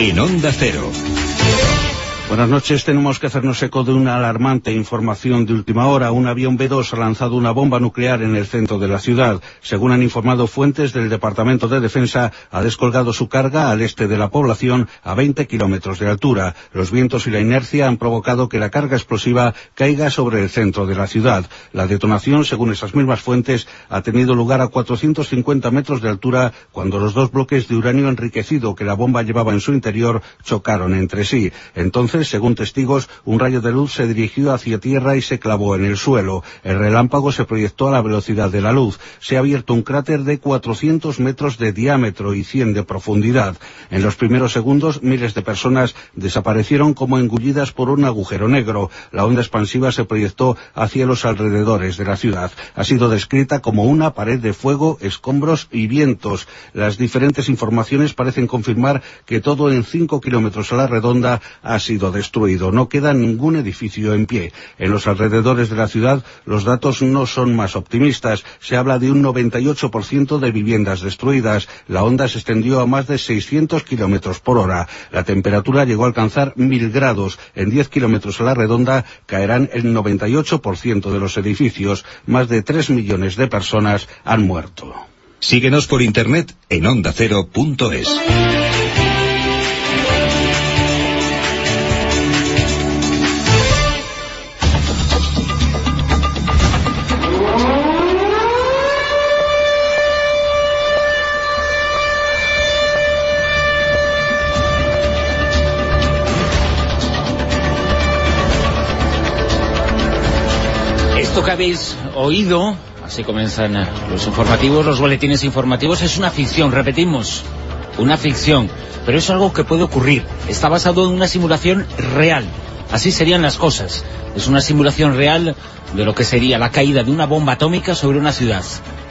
En Onda Cero. Buenas noches. Tenemos que hacernos eco de una alarmante información de última hora. Un avión B-2 ha lanzado una bomba nuclear en el centro de la ciudad. Según han informado fuentes del Departamento de Defensa, ha descolgado su carga al este de la población a 20 kilómetros de altura. Los vientos y la inercia han provocado que la carga explosiva caiga sobre el centro de la ciudad. La detonación, según esas mismas fuentes, ha tenido lugar a 450 metros de altura cuando los dos bloques de uranio enriquecido que la bomba llevaba en su interior chocaron entre sí. Entonces, según testigos, un rayo de luz se dirigió hacia tierra y se clavó en el suelo. El relámpago se proyectó a la velocidad de la luz. Se ha abierto un cráter de 400 metros de diámetro y 100 de profundidad. En los primeros segundos, miles de personas desaparecieron como engullidas por un agujero negro. La onda expansiva se proyectó hacia los alrededores de la ciudad. Ha sido descrita como una pared de fuego, escombros y vientos. Las diferentes informaciones parecen confirmar que todo en 5 kilómetros a la redonda ha sido destruido. No queda ningún edificio en pie. En los alrededores de la ciudad los datos no son más optimistas. Se habla de un 98% de viviendas destruidas. La onda se extendió a más de 600 kilómetros por hora. La temperatura llegó a alcanzar mil grados. En 10 kilómetros a la redonda caerán el 98% de los edificios. Más de 3 millones de personas han muerto. Síguenos por internet en ondacero.es. que habéis oído, así comienzan los informativos, los boletines informativos, es una ficción, repetimos, una ficción, pero es algo que puede ocurrir. Está basado en una simulación real. Así serían las cosas. Es una simulación real de lo que sería la caída de una bomba atómica sobre una ciudad,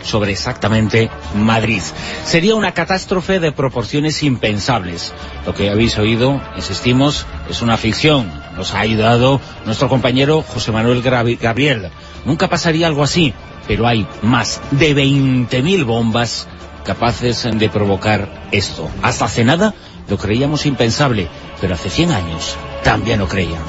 sobre exactamente Madrid. Sería una catástrofe de proporciones impensables. Lo que habéis oído, insistimos, es una ficción. Nos ha ayudado nuestro compañero José Manuel Gabriel. Nunca pasaría algo así, pero hay más de 20.000 bombas capaces de provocar esto. Hasta hace nada lo creíamos impensable, pero hace 100 años también lo creían.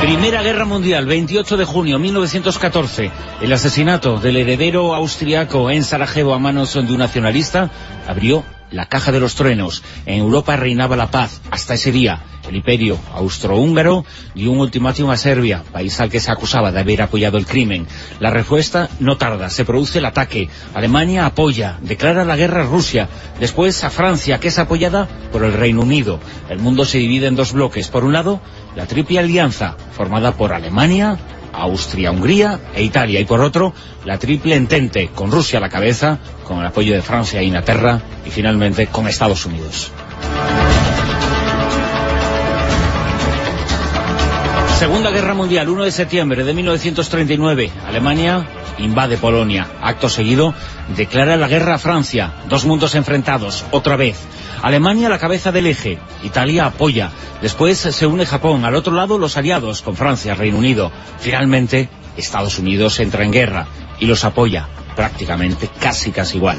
Primera Guerra Mundial, 28 de junio 1914. El asesinato del heredero austriaco en Sarajevo a manos de un nacionalista abrió la caja de los truenos. En Europa reinaba la paz hasta ese día. El imperio austrohúngaro dio un ultimátum a Serbia, país al que se acusaba de haber apoyado el crimen. La respuesta no tarda, se produce el ataque. Alemania apoya, declara la guerra a Rusia. Después a Francia, que es apoyada por el Reino Unido. El mundo se divide en dos bloques. Por un lado, la triple alianza, formada por Alemania, Austria, Hungría e Italia. Y por otro, la triple entente, con Rusia a la cabeza, con el apoyo de Francia e Inglaterra y finalmente con Estados Unidos. Segunda Guerra Mundial, 1 de septiembre de 1939. Alemania invade Polonia. Acto seguido, declara la guerra a Francia. Dos mundos enfrentados, otra vez. Alemania a la cabeza del eje, Italia apoya. Después se une Japón, al otro lado los aliados, con Francia, Reino Unido. Finalmente, Estados Unidos entra en guerra y los apoya, prácticamente casi casi igual.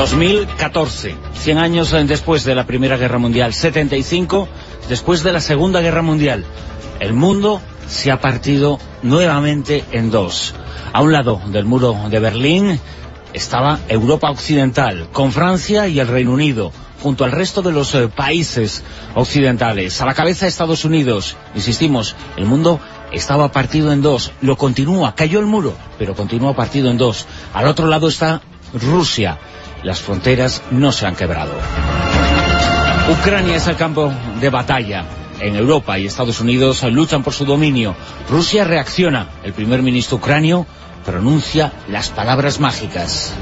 2014, 100 años después de la Primera Guerra Mundial, 75 después de la Segunda Guerra Mundial. El mundo se ha partido nuevamente en dos. A un lado del muro de Berlín estaba Europa Occidental, con Francia y el Reino Unido, junto al resto de los eh, países occidentales. A la cabeza Estados Unidos. Insistimos, el mundo estaba partido en dos. Lo continúa, cayó el muro, pero continúa partido en dos. Al otro lado está Rusia. Las fronteras no se han quebrado. Ucrania es el campo de batalla. En Europa y Estados Unidos luchan por su dominio. Rusia reacciona. El primer ministro ucranio pronuncia las palabras mágicas.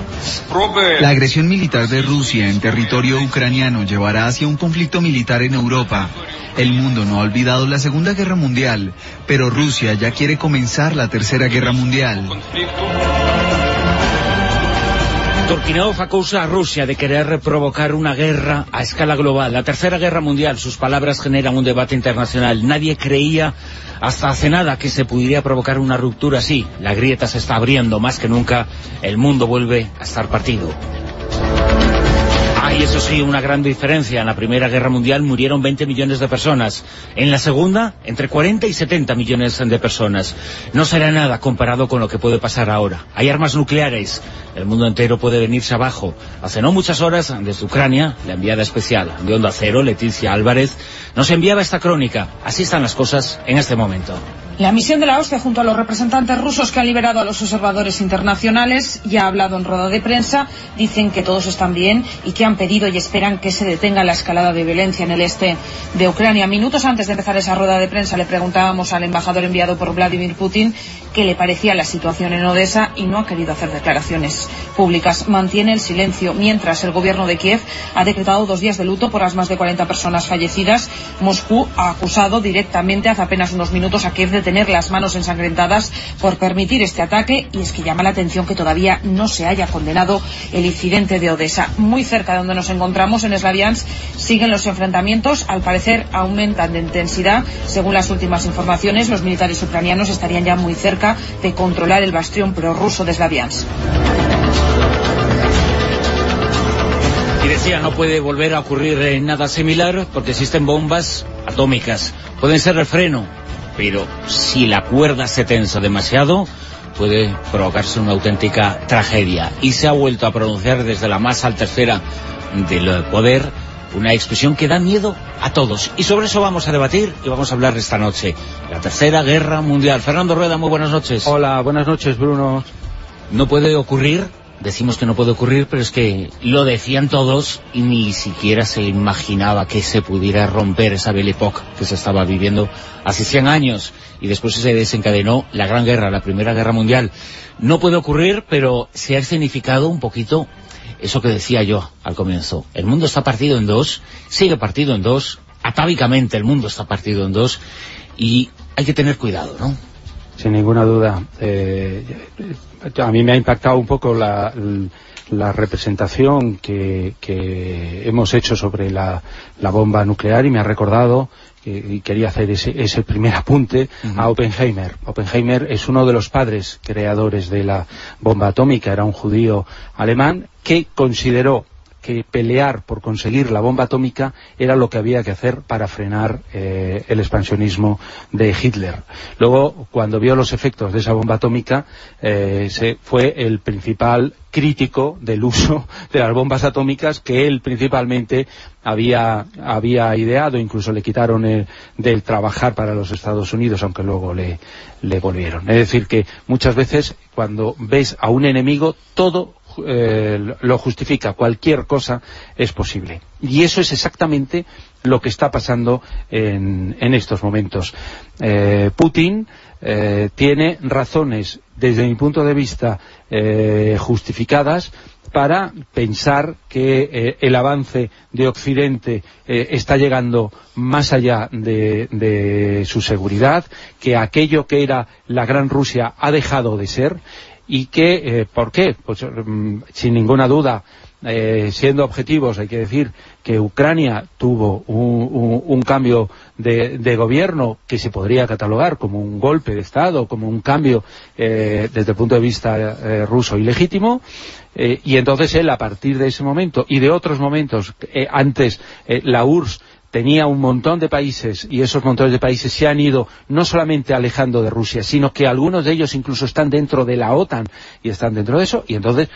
La agresión militar de Rusia en territorio ucraniano llevará hacia un conflicto militar en Europa. El mundo no ha olvidado la Segunda Guerra Mundial, pero Rusia ya quiere comenzar la Tercera Guerra Mundial. Turquinov acusa a Rusia de querer provocar una guerra a escala global. La Tercera Guerra Mundial, sus palabras generan un debate internacional. Nadie creía hasta hace nada que se pudiera provocar una ruptura así. La grieta se está abriendo más que nunca. El mundo vuelve a estar partido. Hay, eso sí, una gran diferencia. En la Primera Guerra Mundial murieron 20 millones de personas. En la Segunda, entre 40 y 70 millones de personas. No será nada comparado con lo que puede pasar ahora. Hay armas nucleares. El mundo entero puede venirse abajo. Hace no muchas horas, desde Ucrania, la enviada especial de Onda Cero, Leticia Álvarez, nos enviaba esta crónica. Así están las cosas en este momento. La misión de la OSCE junto a los representantes rusos que han liberado a los observadores internacionales ya ha hablado en rueda de prensa, dicen que todos están bien y que han pedido y esperan que se detenga la escalada de violencia en el este de Ucrania. Minutos antes de empezar esa rueda de prensa le preguntábamos al embajador enviado por Vladimir Putin qué le parecía la situación en Odessa y no ha querido hacer declaraciones públicas. Mantiene el silencio mientras el gobierno de Kiev ha decretado dos días de luto por las más de 40 personas fallecidas. Moscú ha acusado directamente hace apenas unos minutos a Kiev de tener las manos ensangrentadas por permitir este ataque y es que llama la atención que todavía no se haya condenado el incidente de Odessa. Muy cerca de donde nos encontramos, en Slaviansk, siguen los enfrentamientos. Al parecer aumentan de intensidad. Según las últimas informaciones, los militares ucranianos estarían ya muy cerca de controlar el bastión prorruso de Slaviansk. Y decía, no puede volver a ocurrir nada similar porque existen bombas atómicas. Pueden ser el freno pero si la cuerda se tensa demasiado, puede provocarse una auténtica tragedia. Y se ha vuelto a pronunciar desde la más alta esfera del poder una expresión que da miedo a todos. Y sobre eso vamos a debatir y vamos a hablar esta noche. La Tercera Guerra Mundial. Fernando Rueda, muy buenas noches. Hola, buenas noches, Bruno. No puede ocurrir decimos que no puede ocurrir, pero es que lo decían todos y ni siquiera se imaginaba que se pudiera romper esa Belle Époque que se estaba viviendo hace 100 años y después se desencadenó la Gran Guerra, la Primera Guerra Mundial. No puede ocurrir, pero se ha escenificado un poquito eso que decía yo al comienzo. El mundo está partido en dos, sigue partido en dos, atávicamente el mundo está partido en dos y hay que tener cuidado, ¿no? Sin ninguna duda. Eh, a mí me ha impactado un poco la, representación que, hemos hecho sobre la, bomba nuclear y me ha recordado y quería hacer ese, primer apunte a Oppenheimer. Oppenheimer es uno de los padres creadores de la bomba atómica, era un judío alemán que consideró que pelear por conseguir la bomba atómica era lo que había que hacer para frenar eh, el expansionismo de Hitler. Luego, cuando vio los efectos de esa bomba atómica, eh, fue el principal crítico del uso de las bombas atómicas que él principalmente había, había ideado, incluso le quitaron el, del trabajar para los Estados Unidos, aunque luego le volvieron. Es decir, que muchas veces cuando ves a un enemigo, todo eh, lo justifica, cualquier cosa es posible. Y eso es exactamente lo que está pasando en, estos momentos. Eh, Putin eh, tiene razones, desde mi punto de vista, justificadas para pensar que el avance de Occidente está llegando más allá de, su seguridad, que aquello que era la Gran Rusia ha dejado de ser y que, eh, ¿por qué? Pues mm, sin ninguna duda, eh, siendo objetivos, hay que decir que Ucrania tuvo un, cambio de, gobierno que se podría catalogar como un golpe de Estado, como un cambio eh, desde el punto de vista ruso ilegítimo, y entonces él, a partir de ese momento y de otros momentos, antes la URSS tenía un montón de países y esos montones de países se han ido no solamente alejando de Rusia, sino que algunos de ellos incluso están dentro de la OTAN y están dentro de eso y entonces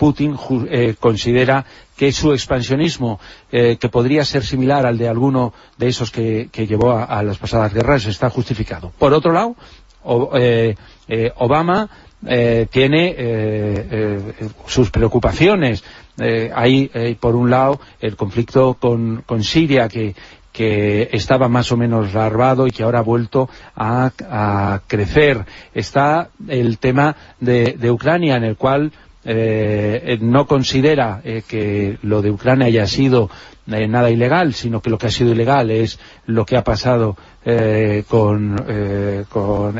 Putin eh, considera que su expansionismo, eh, que podría ser similar al de alguno de esos que, llevó a, las pasadas guerras, está justificado. Por otro lado, eh, Obama tiene sus preocupaciones eh, hay, eh, por un lado, el conflicto con, Siria, que, estaba más o menos larvado y que ahora ha vuelto a, crecer. Está el tema de, Ucrania, en el cual eh, no considera eh, que lo de Ucrania haya sido eh, nada ilegal, sino que lo que ha sido ilegal es lo que ha pasado con,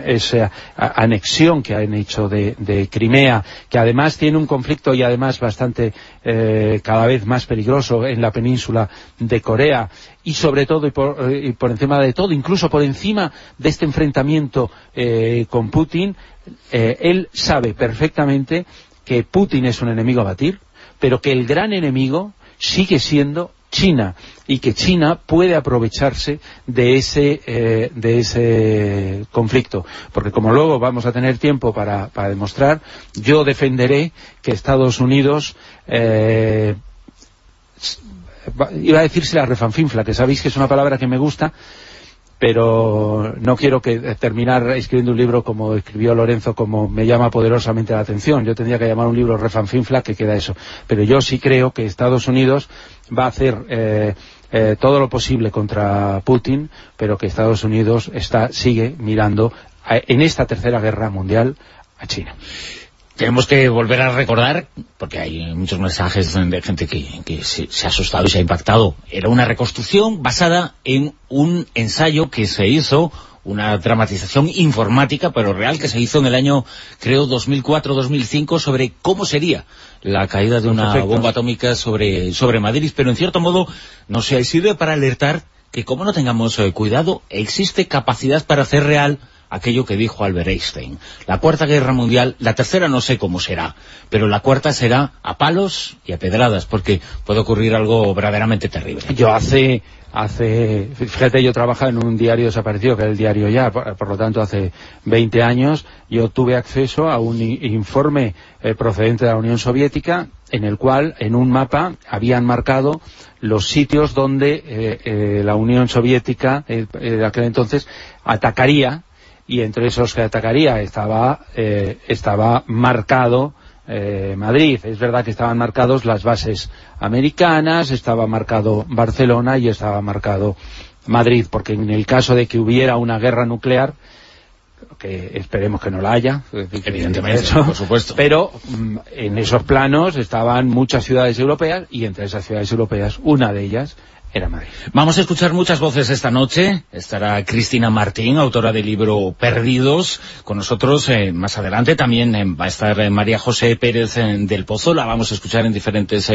esa anexión que han hecho de, Crimea, que además tiene un conflicto y además bastante cada vez más peligroso en la península de Corea. Y sobre todo y por encima de todo, incluso por encima de este enfrentamiento con Putin, él sabe perfectamente que Putin es un enemigo a batir, pero que el gran enemigo sigue siendo China y que China puede aprovecharse de ese, eh, de ese conflicto. Porque como luego vamos a tener tiempo para, demostrar, yo defenderé que Estados Unidos... Eh, iba a decirse la refanfinfla, que sabéis que es una palabra que me gusta, pero no quiero que terminar escribiendo un libro como escribió Lorenzo, como me llama poderosamente la atención. Yo tendría que llamar un libro refanfinfla que queda eso. Pero yo sí creo que Estados Unidos va a hacer eh, eh, todo lo posible contra Putin, pero que Estados Unidos está sigue mirando en esta tercera guerra mundial a China tenemos que volver a recordar, porque hay muchos mensajes de gente que, se, ha asustado y se ha impactado. Era una reconstrucción basada en un ensayo que se hizo, una dramatización informática, pero real, que se hizo en el año, creo, 2004-2005, sobre cómo sería la caída de una bomba atómica sobre, sobre Madrid. Pero en cierto modo, no sé, sirve para alertar que como no tengamos eh, cuidado, existe capacidad para hacer real aquello que dijo Albert Einstein. La Cuarta Guerra Mundial, la tercera no sé cómo será, pero la cuarta será a palos y a pedradas, porque puede ocurrir algo verdaderamente terrible. Yo hace, hace fíjate, yo trabajaba en un diario desaparecido, que era el diario Ya, por, lo tanto hace 20 años, yo tuve acceso a un informe eh, procedente de la Unión Soviética, en el cual, en un mapa, habían marcado los sitios donde eh, eh, la Unión Soviética, de aquel entonces, atacaría y entre esos que atacaría estaba, eh, estaba marcado eh, Madrid. Es verdad que estaban marcados las bases americanas, estaba marcado Barcelona y estaba marcado Madrid, porque en el caso de que hubiera una guerra nuclear, que esperemos que no la haya, evidentemente, por supuesto. Pero mm, en esos planos estaban muchas ciudades europeas y entre esas ciudades europeas, una de ellas era Madrid. Vamos a escuchar muchas voces esta noche. Estará Cristina Martín, autora del libro Perdidos, con nosotros eh, más adelante. También eh, va a estar eh, María José Pérez del Pozo. La vamos a escuchar en diferentes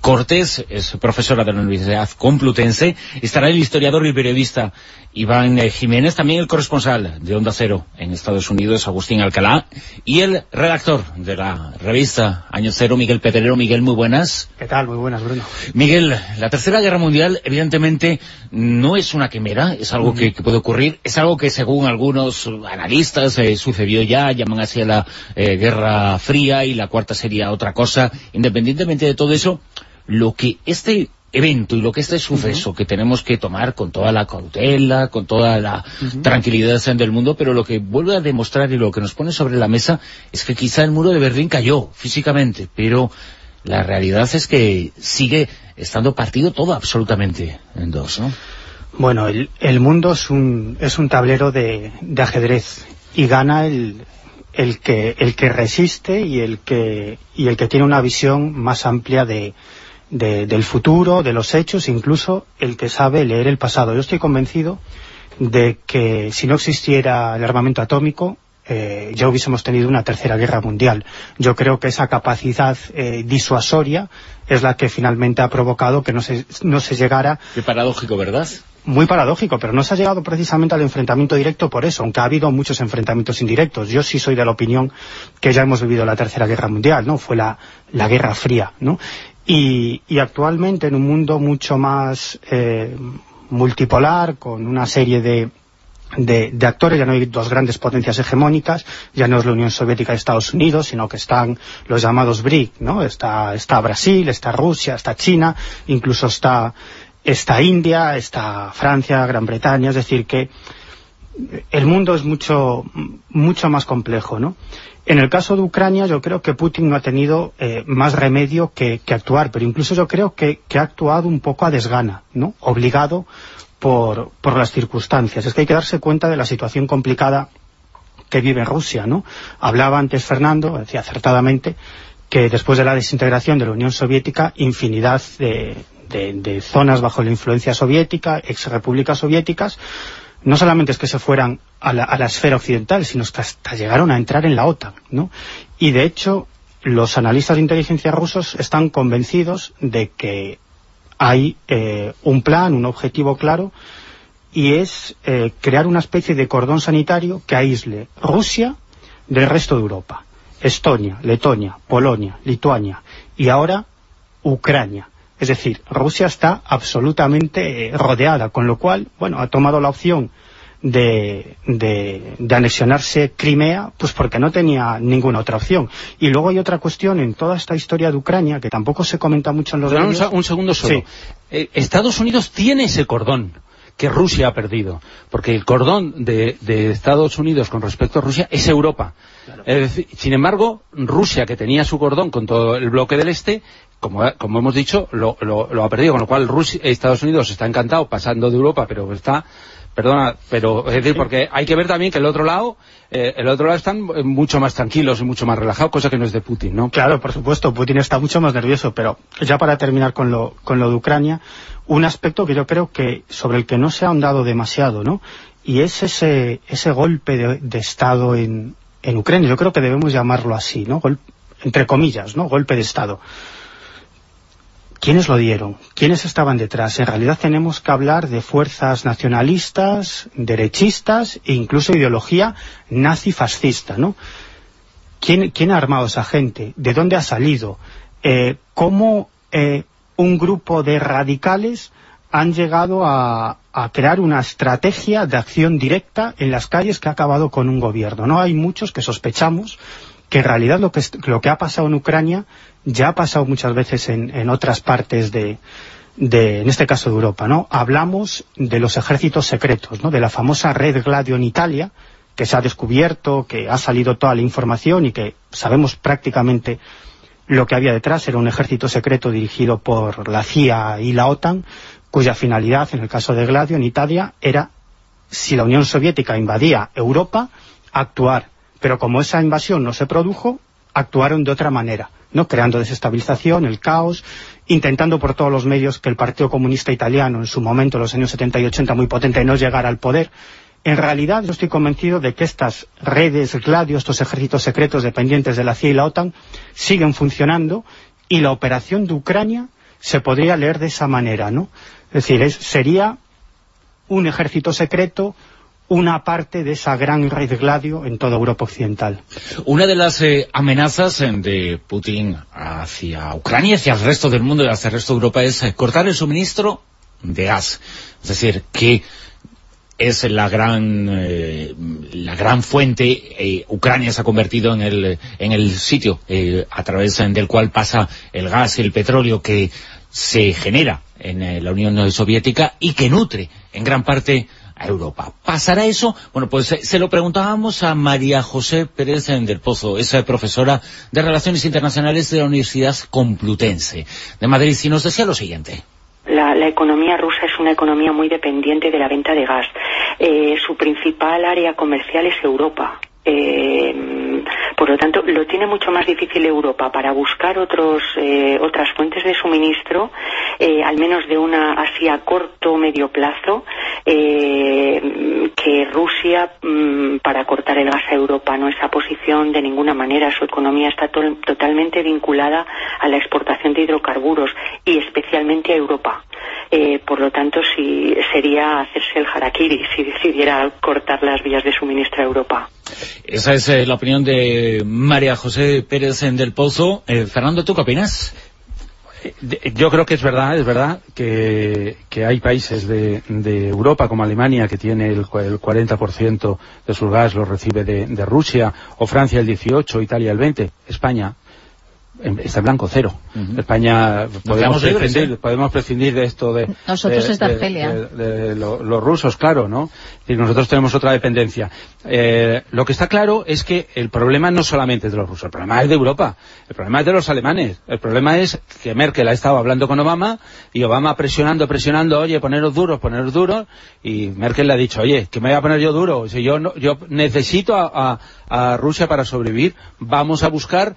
cortes. Es profesora de la Universidad Complutense. Estará el historiador y periodista Iván Jiménez, también el corresponsal de Onda Cero en Estados Unidos, Agustín Alcalá, y el redactor de la revista Año Cero, Miguel Pedrero. Miguel, muy buenas. ¿Qué tal? Muy buenas, Bruno. Miguel, la Tercera Guerra Mundial, evidentemente, no es una quimera, es algo que, puede ocurrir, es algo que según algunos analistas eh, sucedió ya, llaman así a la eh, Guerra Fría, y la cuarta sería otra cosa. Independientemente de todo eso, lo que este evento y lo que este suceso que tenemos que tomar con toda la cautela, con toda la tranquilidad del mundo, pero lo que vuelve a demostrar y lo que nos pone sobre la mesa es que quizá el muro de Berlín cayó físicamente, pero la realidad es que sigue estando partido todo absolutamente en dos, ¿no? Bueno, el, el mundo es un, es un tablero de, de ajedrez y gana el, el que, el que resiste y el que, y el que tiene una visión más amplia de, del futuro, de los hechos, incluso el que sabe leer el pasado. Yo estoy convencido de que si no existiera el armamento atómico, eh, ya hubiésemos tenido una tercera guerra mundial. Yo creo que esa capacidad eh, disuasoria es la que finalmente ha provocado que no se, no se llegara... Qué paradójico, ¿verdad? Muy paradójico, pero no se ha llegado precisamente al enfrentamiento directo por eso, aunque ha habido muchos enfrentamientos indirectos. Yo sí soy de la opinión que ya hemos vivido la tercera guerra mundial, ¿no? Fue la, la guerra fría, ¿no? Y, actualmente en un mundo mucho más eh, multipolar, con una serie de, de, actores, ya no hay dos grandes potencias hegemónicas, ya no es la Unión Soviética y Estados Unidos, sino que están los llamados BRIC, ¿no? Está, está Brasil, está Rusia, está China, incluso está, está India, está Francia, Gran Bretaña, es decir que el mundo es mucho, mucho más complejo, ¿no? En el caso de Ucrania yo creo que Putin no ha tenido eh, más remedio que, actuar, pero incluso yo creo que, ha actuado un poco a desgana, ¿no? obligado por, las circunstancias. Es que hay que darse cuenta de la situación complicada que vive Rusia. ¿no? Hablaba antes Fernando, decía acertadamente, que después de la desintegración de la Unión Soviética, infinidad de, zonas bajo la influencia soviética, ex repúblicas soviéticas, no solamente es que se fueran a la, a la, esfera occidental, sino que hasta llegaron a entrar en la OTAN, ¿no? Y de hecho, los analistas de inteligencia rusos están convencidos de que hay eh, un plan, un objetivo claro, y es eh, crear una especie de cordón sanitario que aísle Rusia del resto de Europa. Estonia, Letonia, Polonia, Lituania y ahora Ucrania. Es decir, Rusia está absolutamente eh, rodeada, con lo cual, bueno, ha tomado la opción de, de, de, anexionarse Crimea, pues porque no tenía ninguna otra opción. Y luego hay otra cuestión en toda esta historia de Ucrania, que tampoco se comenta mucho en los medios. Un, un, segundo solo. Sí. Eh, Estados Unidos tiene ese cordón que Rusia ha perdido, porque el cordón de, de Estados Unidos con respecto a Rusia es Europa. Claro. Sin embargo, Rusia, que tenía su cordón con todo el bloque del Este, como, como hemos dicho, lo, lo, lo, ha perdido, con lo cual Rusia, Estados Unidos está encantado pasando de Europa, pero está perdona, pero es decir, porque hay que ver también que el otro lado, eh, el otro lado están mucho más tranquilos y mucho más relajados, cosa que no es de Putin, ¿no? Claro, por supuesto, Putin está mucho más nervioso, pero ya para terminar con lo, con lo de Ucrania, un aspecto que yo creo que sobre el que no se ha ahondado demasiado, ¿no? Y es ese, ese golpe de, de Estado en, en Ucrania, yo creo que debemos llamarlo así, ¿no? Gol, entre comillas, ¿no? Golpe de Estado. ¿Quiénes lo dieron? ¿Quiénes estaban detrás? En realidad tenemos que hablar de fuerzas nacionalistas, derechistas e incluso ideología nazi-fascista, ¿no? ¿Quién, ¿Quién, ha armado esa gente? ¿De dónde ha salido? Eh, ¿Cómo eh, un grupo de radicales han llegado a, a, crear una estrategia de acción directa en las calles que ha acabado con un gobierno? ¿no? Hay muchos que sospechamos que en realidad lo que, ha pasado en Ucrania ya ha pasado muchas veces en, otras partes de, en este caso de Europa, ¿no? Hablamos de los ejércitos secretos, ¿no? De la famosa red Gladio en Italia, que se ha descubierto, que ha salido toda la información y que sabemos prácticamente lo que había detrás. Era un ejército secreto dirigido por la CIA y la OTAN, cuya finalidad, en el caso de Gladio en Italia, era, si la Unión Soviética invadía Europa, actuar. Pero como esa invasión no se produjo, actuaron de otra manera. ¿no? creando desestabilización, el caos, intentando por todos los medios que el Partido Comunista Italiano, en su momento, en los años 70 y 80, muy potente, no llegara al poder. En realidad, yo estoy convencido de que estas redes Gladio, estos ejércitos secretos dependientes de la CIA y la OTAN, siguen funcionando y la operación de Ucrania se podría leer de esa manera, ¿no? Es decir, es, sería un ejército secreto una parte de esa gran red gladio en toda Europa Occidental. Una de las eh, amenazas eh, de Putin hacia Ucrania, hacia el resto del mundo y hacia el resto de Europa es eh, cortar el suministro de gas. Es decir, que es la gran la gran fuente Ucrania se ha convertido en el, en el sitio a través del cual pasa el gas y el petróleo que se genera en la Unión Soviética y que nutre en gran parte a Europa. ¿Pasará eso? Bueno, pues se lo preguntábamos a María José Pérez del Pozo, esa profesora de Relaciones Internacionales de la Universidad Complutense de Madrid, y nos decía lo siguiente. La, la, economía rusa es una economía muy dependiente de la venta de gas. Eh, su principal área comercial es Europa. Eh, por lo tanto, lo tiene mucho más difícil Europa para buscar otros, eh, otras fuentes de suministro, eh, al menos de una así a corto o medio plazo, eh, que Rusia mm, para cortar el gas a Europa. No esa posición de ninguna manera. Su economía está to totalmente vinculada a la exportación de hidrocarburos y especialmente a Europa. Por lo tanto, si sería hacerse el harakiri si decidiera cortar las vías de suministro a Europa. Esa es eh, la opinión de María José Pérez del Pozo. Eh, Fernando, ¿tú qué opinas? Yo creo que es verdad, es verdad que, hay países de, de, Europa como Alemania que tiene el, el 40% de su gas lo recibe de, de Rusia, o Francia el 18, Italia el 20, España está en blanco cero. Uh -huh. España podemos prescindir, ¿eh? podemos prescindir de esto de nosotros de, es de Argelia de, de, lo, los rusos, claro, ¿no? Y nosotros tenemos otra dependencia. Eh, lo que está claro es que el problema no solamente es de los rusos, el problema es de Europa, el problema es de los alemanes, el problema es que Merkel ha estado hablando con Obama y Obama presionando, presionando, oye, poneros duros, poneros duros, y Merkel le ha dicho, oye, que me voy a poner yo duro, si yo no, yo necesito a, a, a Rusia para sobrevivir, vamos a buscar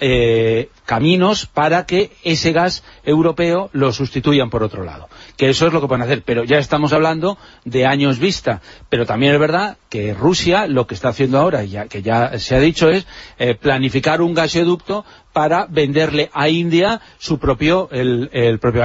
eh, caminos para que ese gas europeo lo sustituyan por otro lado. Que eso es lo que pueden hacer, pero ya estamos hablando de años vista. Pero también es verdad que Rusia lo que está haciendo ahora, ya que ya se ha dicho, es eh, planificar un gasoducto para venderle a India su propio, el, el propio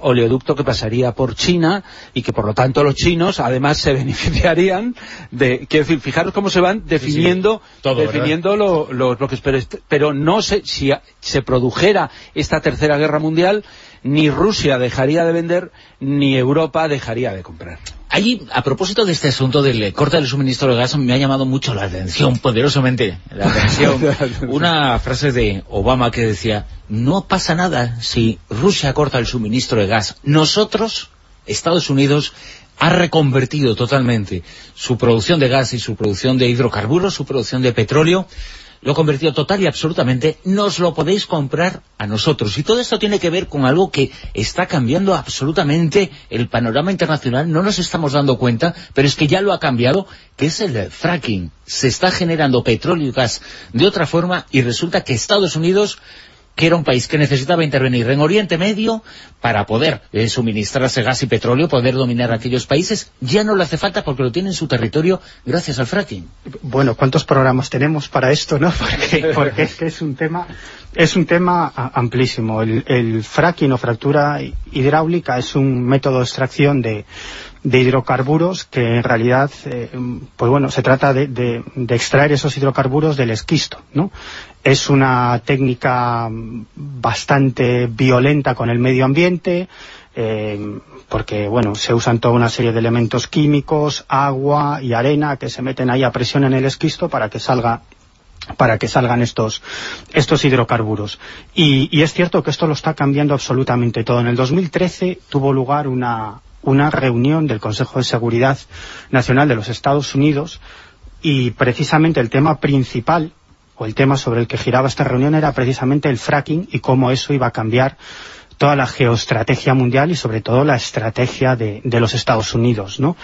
oleoducto que pasaría por China y que por lo tanto los chinos además se beneficiarían de, quiero decir, fijaros cómo se van definiendo, definiendo los bloques, pero, pero no sé si se produjera esta tercera guerra mundial, ni Rusia dejaría de vender, ni Europa dejaría de comprar. Allí, a propósito de este asunto del corte del suministro de gas, me ha llamado mucho la atención, poderosamente la atención, una frase de Obama que decía, no pasa nada si Rusia corta el suministro de gas. Nosotros, Estados Unidos, ha reconvertido totalmente su producción de gas y su producción de hidrocarburos, su producción de petróleo, lo ha convertido total y absolutamente, nos lo podéis comprar a nosotros. Y todo esto tiene que ver con algo que está cambiando absolutamente el panorama internacional, no nos estamos dando cuenta, pero es que ya lo ha cambiado, que es el fracking. Se está generando petróleo y gas de otra forma y resulta que Estados Unidos que era un país que necesitaba intervenir en Oriente Medio para poder eh, suministrarse gas y petróleo, poder dominar aquellos países, ya no le hace falta porque lo tiene en su territorio gracias al fracking. Bueno, ¿cuántos programas tenemos para esto, no? Porque, es que es un tema es un tema amplísimo. El, fracking o fractura hidráulica es un método de extracción de, hidrocarburos que en realidad, eh, pues bueno, se trata de, de, extraer esos hidrocarburos del esquisto, ¿no? Es una técnica bastante violenta con el medio ambiente, eh, porque bueno, se usan toda una serie de elementos químicos, agua y arena que se meten ahí a presión en el esquisto para que salga para que salgan estos, estos hidrocarburos. Y, es cierto que esto lo está cambiando absolutamente todo. En el 2013 tuvo lugar una, una reunión del Consejo de Seguridad Nacional de los Estados Unidos y precisamente el tema principal o el tema sobre el que giraba esta reunión era precisamente el fracking y cómo eso iba a cambiar toda la geoestrategia mundial y sobre todo la estrategia de, los Estados Unidos, ¿no?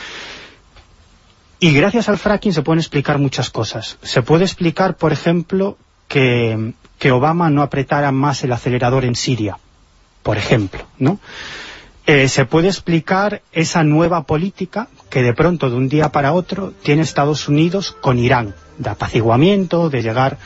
Y gracias al fracking se pueden explicar muchas cosas. Se puede explicar, por ejemplo, que, Obama no apretara más el acelerador en Siria, por ejemplo, ¿no? Eh, se puede explicar esa nueva política que de pronto, de un día para otro, tiene Estados Unidos con Irán, de apaciguamiento, de llegar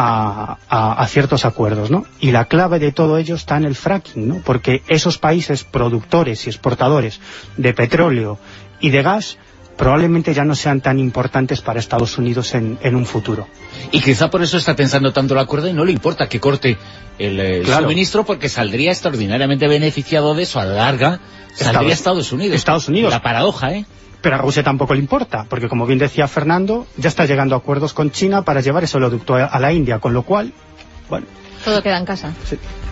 a, ciertos acuerdos, ¿no? Y la clave de todo ello está en el fracking, ¿no? Porque esos países productores y exportadores de petróleo y de gas probablemente ya no sean tan importantes para Estados Unidos en, un futuro. Y quizá por eso está pensando tanto el acuerdo y no le importa que corte el, suministro porque saldría extraordinariamente beneficiado de eso a la larga, saldría Estados Unidos. Estados Unidos. La paradoja, ¿eh? Pero a Rusia tampoco le importa, porque como bien decía Fernando, ya está llegando a acuerdos con China para llevar ese oleoducto a la India, con lo cual, bueno... Todo queda en casa.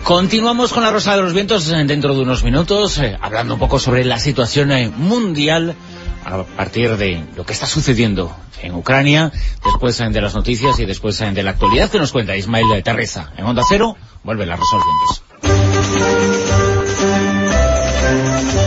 Continuamos con la Rosa de los Vientos eh, dentro de unos minutos, eh, hablando un poco sobre la situación eh, mundial a partir de lo que está sucediendo en Ucrania, después de las noticias y después de la actualidad que nos cuenta Ismael Terreza. En Onda Cero, vuelve la Rosa de los Vientos.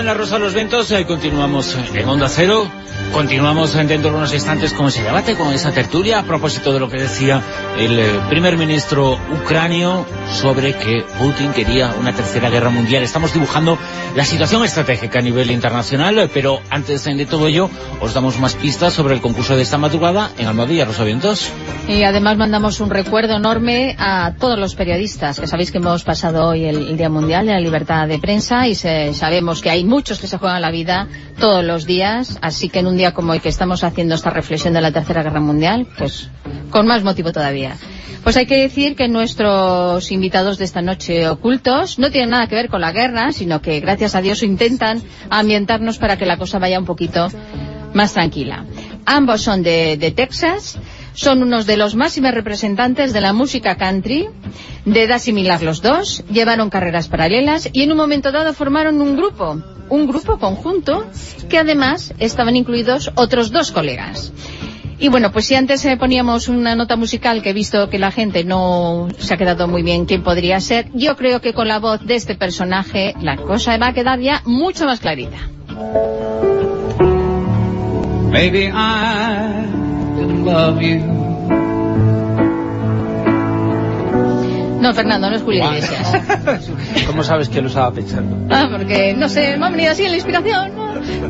En La Rosa de los Vientos, eh, continuamos en Onda Cero Continuamos dentro de unos instantes con ese debate, con esa tertulia, a propósito de lo que decía el eh, primer ministro ucranio sobre que Putin quería una tercera guerra mundial. Estamos dibujando la situación estratégica a nivel internacional, pero antes de todo ello, os damos más pistas sobre el concurso de esta madrugada en Almohadilla Rosavientos. Y además mandamos un recuerdo enorme a todos los periodistas, que sabéis que hemos pasado hoy el, Día Mundial de la Libertad de Prensa y sabemos que hay muchos que se juegan la vida todos los días, así que en un día como hoy que estamos haciendo esta reflexión de la Tercera Guerra Mundial, pues con más motivo todavía. Pues hay que decir que nuestros invitados de esta noche ocultos no tienen nada que ver con la guerra, sino que gracias a Dios intentan ambientarnos para que la cosa vaya un poquito más tranquila. Ambos son de, de Texas, son unos de los máximos representantes de la música country, de edad similar los dos, llevaron carreras paralelas y en un momento dado formaron un grupo, un grupo conjunto que además estaban incluidos otros dos colegas. Y bueno, pues si antes eh, poníamos una nota musical que he visto que la gente no se ha quedado muy bien quién podría ser, yo creo que con la voz de este personaje la cosa va a quedar ya mucho más clarita. Love you. No, Fernando, no es Julio Iglesias. ¿Cómo sabes que lo estaba pensando? Ah, porque, no sé, me ha venido así en la inspiración.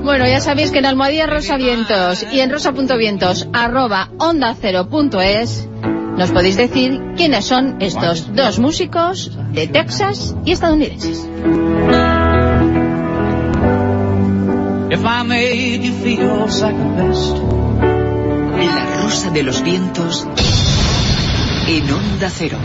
Bueno, ya sabéis que en Almohadía Rosa Vientos y en rosa.vientos arroba onda cero punto es nos podéis decir quiénes son estos dos músicos de Texas y estadounidenses. If I made you feel second best. La Rosa de los Vientos en Onda Cero.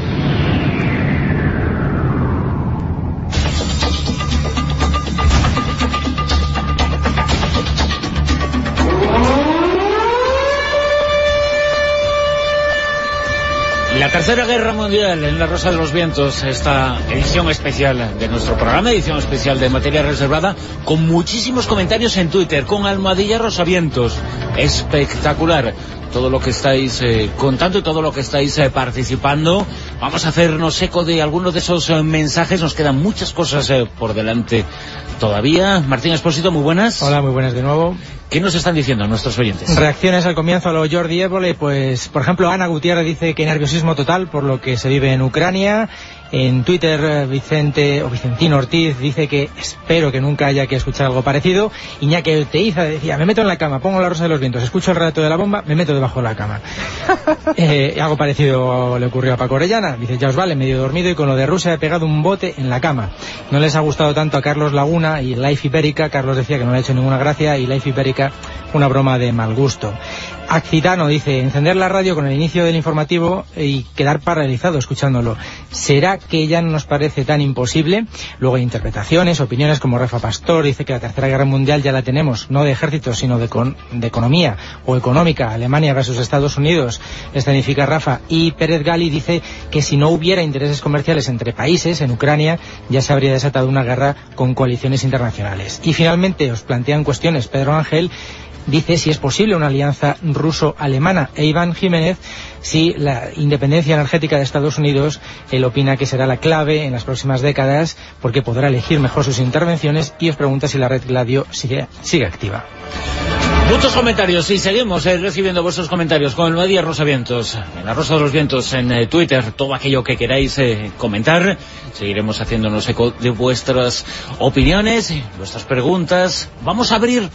La Tercera Guerra Mundial en la Rosa de los Vientos, esta edición especial de nuestro programa, edición especial de materia reservada, con muchísimos comentarios en Twitter, con Almohadilla Rosavientos. Espectacular todo lo que estáis eh, contando y todo lo que estáis eh, participando. Vamos a hacernos eco de algunos de esos eh, mensajes, nos quedan muchas cosas eh, por delante todavía. Martín Espósito, muy buenas. Hola, muy buenas de nuevo. ¿Qué nos están diciendo nuestros oyentes? Reacciones al comienzo a lo Jordi Évole, pues por ejemplo Ana Gutiérrez dice que nerviosismo total por lo que se vive en Ucrania. En Twitter Vicente o Vicentino Ortiz dice que espero que nunca haya que escuchar algo parecido. Iñaki Teiza decía, me meto en la cama, pongo la rosa de los vientos, escucho el relato de la bomba, me meto debajo de la cama. Eh, algo parecido le ocurrió a Paco Orellana. Dice, ya os vale, medio dormido y con lo de Rusia he pegado un bote en la cama. No les ha gustado tanto a Carlos Laguna y Life Ibérica. Carlos decía que no le ha hecho ninguna gracia y Life Ibérica una broma de mal gusto. Accitano dice, encender la radio con el inicio del informativo y quedar paralizado escuchándolo. ¿Será que ya no nos parece tan imposible? Luego hay interpretaciones, opiniones como Rafa Pastor, dice que la Tercera Guerra Mundial ya la tenemos, no de ejércitos, sino de, con- de economía o económica, Alemania versus Estados Unidos, escenifica Rafa. Y Pérez Gali dice que si no hubiera intereses comerciales entre países, en Ucrania, ya se habría desatado una guerra con coaliciones internacionales. Y finalmente os plantean cuestiones Pedro Ángel, dice si es posible una alianza ruso-alemana e Iván Jiménez si la independencia energética de Estados Unidos él opina que será la clave en las próximas décadas porque podrá elegir mejor sus intervenciones y os pregunta si la red Gladio sigue, activa. Muchos comentarios y seguimos eh, recibiendo vuestros comentarios con el Media Rosa Vientos, en la Rosa de los Vientos, en eh, Twitter, todo aquello que queráis eh, comentar. Seguiremos haciéndonos eco de vuestras opiniones, vuestras preguntas. Vamos a abrir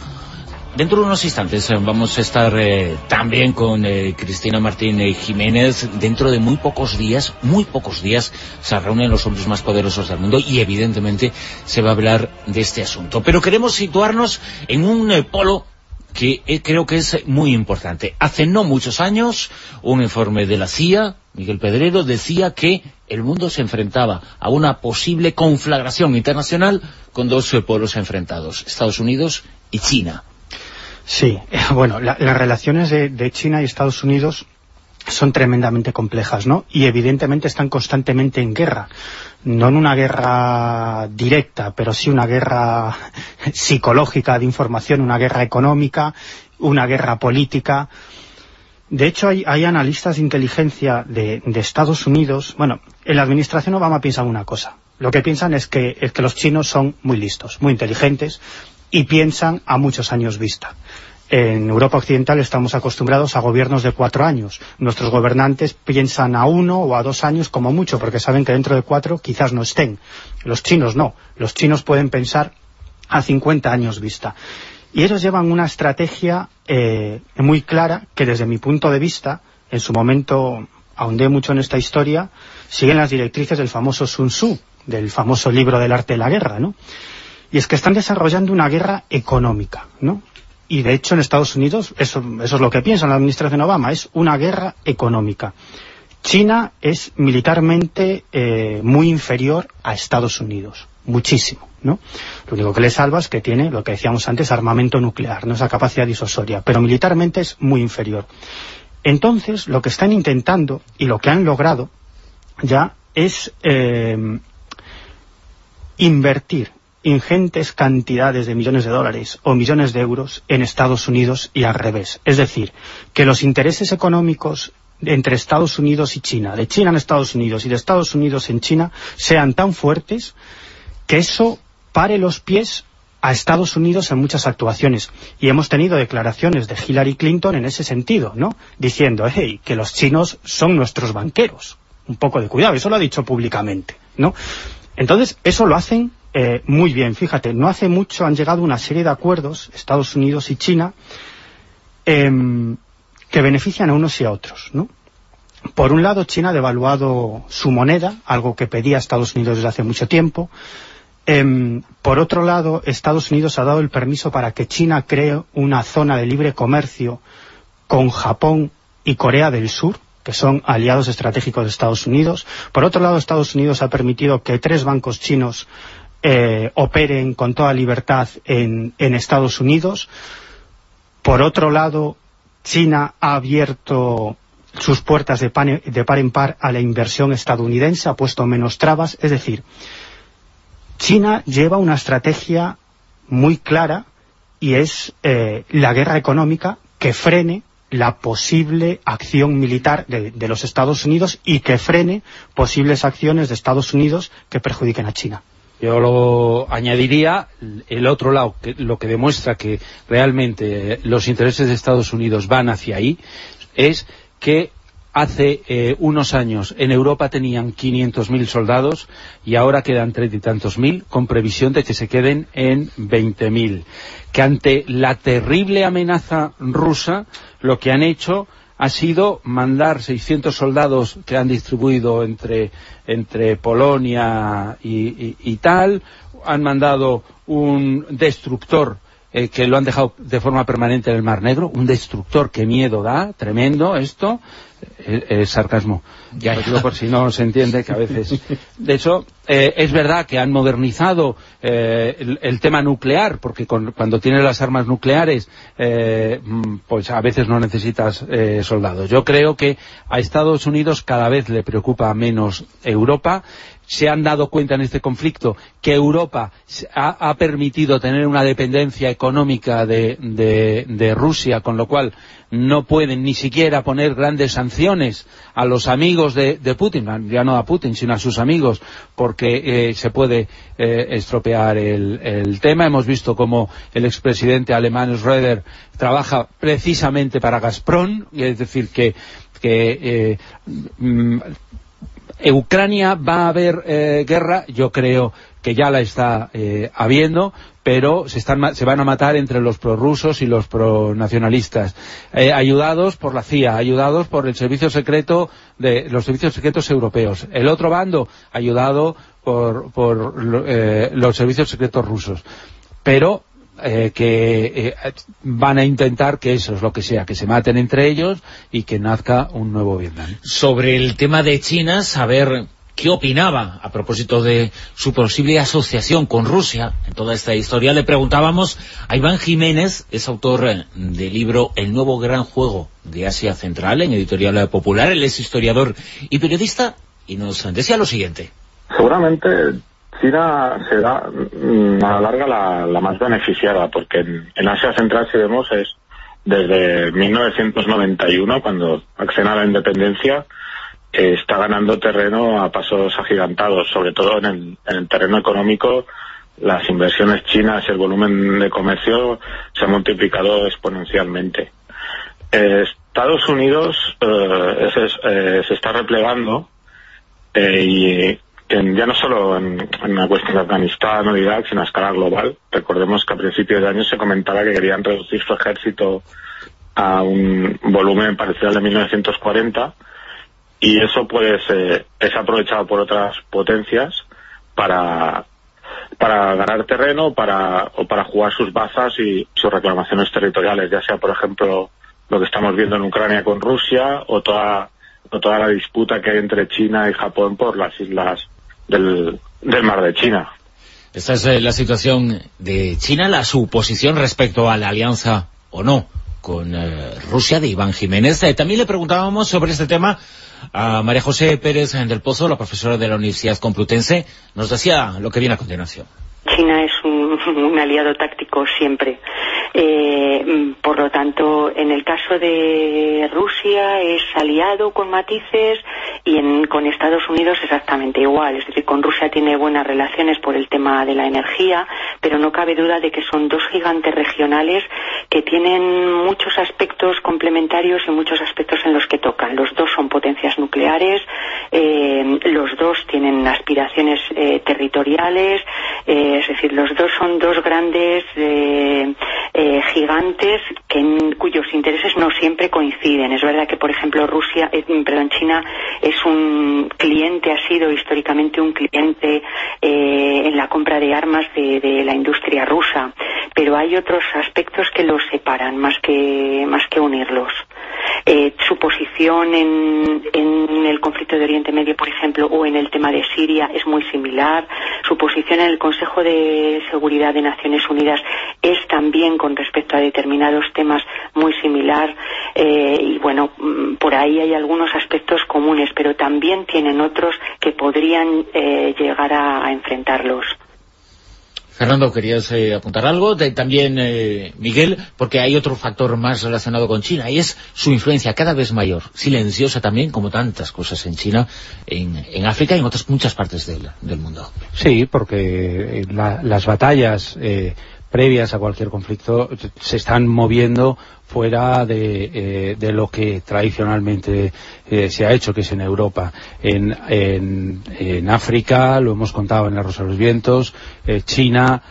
Dentro de unos instantes eh, vamos a estar eh, también con eh, Cristina Martín eh, Jiménez. Dentro de muy pocos días, muy pocos días, se reúnen los hombres más poderosos del mundo y evidentemente se va a hablar de este asunto. Pero queremos situarnos en un polo que creo que es muy importante. Hace no muchos años, un informe de la CIA, Miguel Pedrero, decía que el mundo se enfrentaba a una posible conflagración internacional con dos polos enfrentados, Estados Unidos y China. Sí, bueno, la- las relaciones de, de China y Estados Unidos son tremendamente complejas, ¿no? Y evidentemente están constantemente en guerra. No en una guerra directa, pero sí una guerra psicológica de información, una guerra económica, una guerra política. De hecho, hay, hay analistas de inteligencia de, de Estados Unidos. Bueno, en la administración Obama piensan una cosa. Lo que piensan es que, es que los chinos son muy listos, muy inteligentes y piensan a muchos años vista. En Europa Occidental estamos acostumbrados a gobiernos de cuatro años. Nuestros gobernantes piensan a uno o a dos años como mucho, porque saben que dentro de cuatro quizás no estén. Los chinos no. Los chinos pueden pensar a 50 años vista. Y ellos llevan una estrategia eh, muy clara que desde mi punto de vista, en su momento ahondé mucho en esta historia, siguen las directrices del famoso Sun Tzu, del famoso libro del arte de la guerra, ¿no? Y es que están desarrollando una guerra económica, ¿no? Y de hecho en Estados Unidos, eso, es lo que piensa la administración Obama, es una guerra económica. China es militarmente eh, muy inferior a Estados Unidos, muchísimo, ¿no? Lo único que le salva es que tiene, lo que decíamos antes, armamento nuclear, no esa capacidad disuasoria, pero militarmente es muy inferior. Entonces, lo que están intentando y lo que han logrado ya es eh, invertir ingentes cantidades de millones de dólares o millones de euros en Estados Unidos y al revés. Es decir, que los intereses económicos entre Estados Unidos y China, de China en Estados Unidos y de Estados Unidos en China, sean tan fuertes que eso pare los pies a Estados Unidos en muchas actuaciones. Y hemos tenido declaraciones de Hillary Clinton en ese sentido, ¿no? Diciendo, hey, que los chinos son nuestros banqueros. Un poco de cuidado, eso lo ha dicho públicamente, ¿no? Entonces, eso lo hacen eh, muy bien. Fíjate, no hace mucho han llegado una serie de acuerdos, Estados Unidos y China, em, que benefician a unos y a otros. Por un lado, China ha devaluado su moneda, algo que pedía Estados Unidos desde hace mucho tiempo. Em, por otro lado, Estados Unidos ha dado el permiso para que China cree una zona de libre comercio con Japón y Corea del Sur, que son aliados estratégicos de Estados Unidos. Por otro lado, Estados Unidos ha permitido que tres bancos chinos eh, operen con toda libertad en, Estados Unidos. Por otro lado, China ha abierto sus puertas de par en par a la inversión estadounidense, ha puesto menos trabas, es decir, China lleva una estrategia muy clara y es eh, la guerra económica que frene la posible acción militar de, de, los Estados Unidos y que frene posibles acciones de Estados Unidos que perjudiquen a China. Yo lo añadiría el otro lado, que, lo que demuestra que realmente los intereses de Estados Unidos van hacia ahí, es que hace eh, unos años en Europa tenían 500.000 soldados y ahora quedan treinta y tantos mil, con previsión de que se queden en 20.000. Que ante la terrible amenaza rusa, lo que han hecho ha sido mandar 600 soldados que han distribuido entre, entre Polonia y, y, y tal, han mandado un destructor eh, que lo han dejado de forma permanente en el Mar Negro, un destructor que miedo da, tremendo esto, es, es sarcasmo, ya, ya. digo por si no se entiende que a veces... De hecho, eh, es verdad que han modernizado eh, el, el, tema nuclear, porque con, cuando tienes las armas nucleares, eh, pues a veces no necesitas eh, soldados. Yo creo que a Estados Unidos cada vez le preocupa menos Europa, se han dado cuenta en este conflicto que Europa ha, permitido tener una dependencia económica de, Rusia, con lo cual no pueden ni siquiera poner grandes sanciones a los amigos de, Putin, ya no a Putin, sino a sus amigos, porque eh, se puede eh, estropear el, tema. Hemos visto cómo el expresidente alemán Schröder trabaja precisamente para Gazprom, es decir, que, eh, Ucrania va a haber eh, guerra, yo creo que ya la está eh, habiendo, pero se, van a matar entre los prorrusos y los pronacionalistas, eh, ayudados por la CIA, ayudados por el servicio secreto de los servicios secretos europeos. El otro bando, ayudado por, por eh, los servicios secretos rusos. Pero eh, que eh, van a intentar que eso es lo que sea, que se maten entre ellos y que nazca un nuevo Vietnam. Sobre el tema de China, saber qué opinaba a propósito de su posible asociación con Rusia en toda esta historia, le preguntábamos a Iván Jiménez, es autor eh, del libro El nuevo gran juego de Asia Central, en Editorial Popular, él es historiador y periodista, y nos decía lo siguiente. Seguramente China será mm, a la larga la, la más beneficiada, porque en, Asia Central, si vemos, es desde 1991, cuando accena a la independencia, eh, está ganando terreno a pasos agigantados, sobre todo en el, en el, terreno económico. Las inversiones chinas y el volumen de comercio se ha multiplicado exponencialmente. Eh, Estados Unidos eh, se, está replegando y en, ya no solo en, en, la cuestión de Afganistán o Irak, sino a escala global. Recordemos que a principios de año se comentaba que querían reducir su ejército a un volumen parecido al de 1940 y eso pues eh, es aprovechado por otras potencias para para ganar terreno para, o para jugar sus bazas y sus reclamaciones territoriales, ya sea por ejemplo lo que estamos viendo en Ucrania con Rusia o toda, o toda la disputa que hay entre China y Japón por las islas del, del mar de China. Esta es eh, la situación de China, la suposición respecto a la alianza o no con eh, Rusia de Iván Jiménez. Eh, también le preguntábamos sobre este tema a María José Pérez del Pozo, la profesora de la Universidad Complutense. Nos decía lo que viene a continuación. China es un, un aliado táctico siempre. Eh, por lo tanto, en el caso de Rusia es aliado con matices y en, con Estados Unidos exactamente igual. Es decir, con Rusia tiene buenas relaciones por el tema de la energía, pero no cabe duda de que son dos gigantes regionales que tienen muchos aspectos complementarios y muchos aspectos en los que tocan. Los dos son potencias nucleares, eh, los dos tienen aspiraciones eh, territoriales, eh, es decir, los dos son dos grandes eh, gigantes que cuyos intereses no siempre coinciden. Es verdad que, por ejemplo, Rusia, eh, perdón, China es un cliente, ha sido históricamente un cliente eh, en la compra de armas de, de la industria rusa, pero hay otros aspectos que los separan más que más que unirlos. Eh, su posición en, en, el conflicto de Oriente Medio, por ejemplo, o en el tema de Siria es muy similar. Su posición en el Consejo de Seguridad de Naciones Unidas es también con respecto a determinados temas muy similar. Eh, y bueno, mm, por ahí hay algunos aspectos comunes, pero también tienen otros que podrían eh, llegar a, a enfrentarlos. Fernando, ¿querías eh, apuntar algo? También eh, Miguel, porque hay otro factor más relacionado con China, y es su influencia cada vez mayor, silenciosa también, como tantas cosas en China, en, África y en otras muchas partes del, mundo. Sí, porque la, las batallas eh, previas a cualquier conflicto se están moviendo fuera de, eh, de lo que tradicionalmente eh, se ha hecho, que es en Europa. En, en, en, África, lo hemos contado en la Rosa de los Vientos, eh, China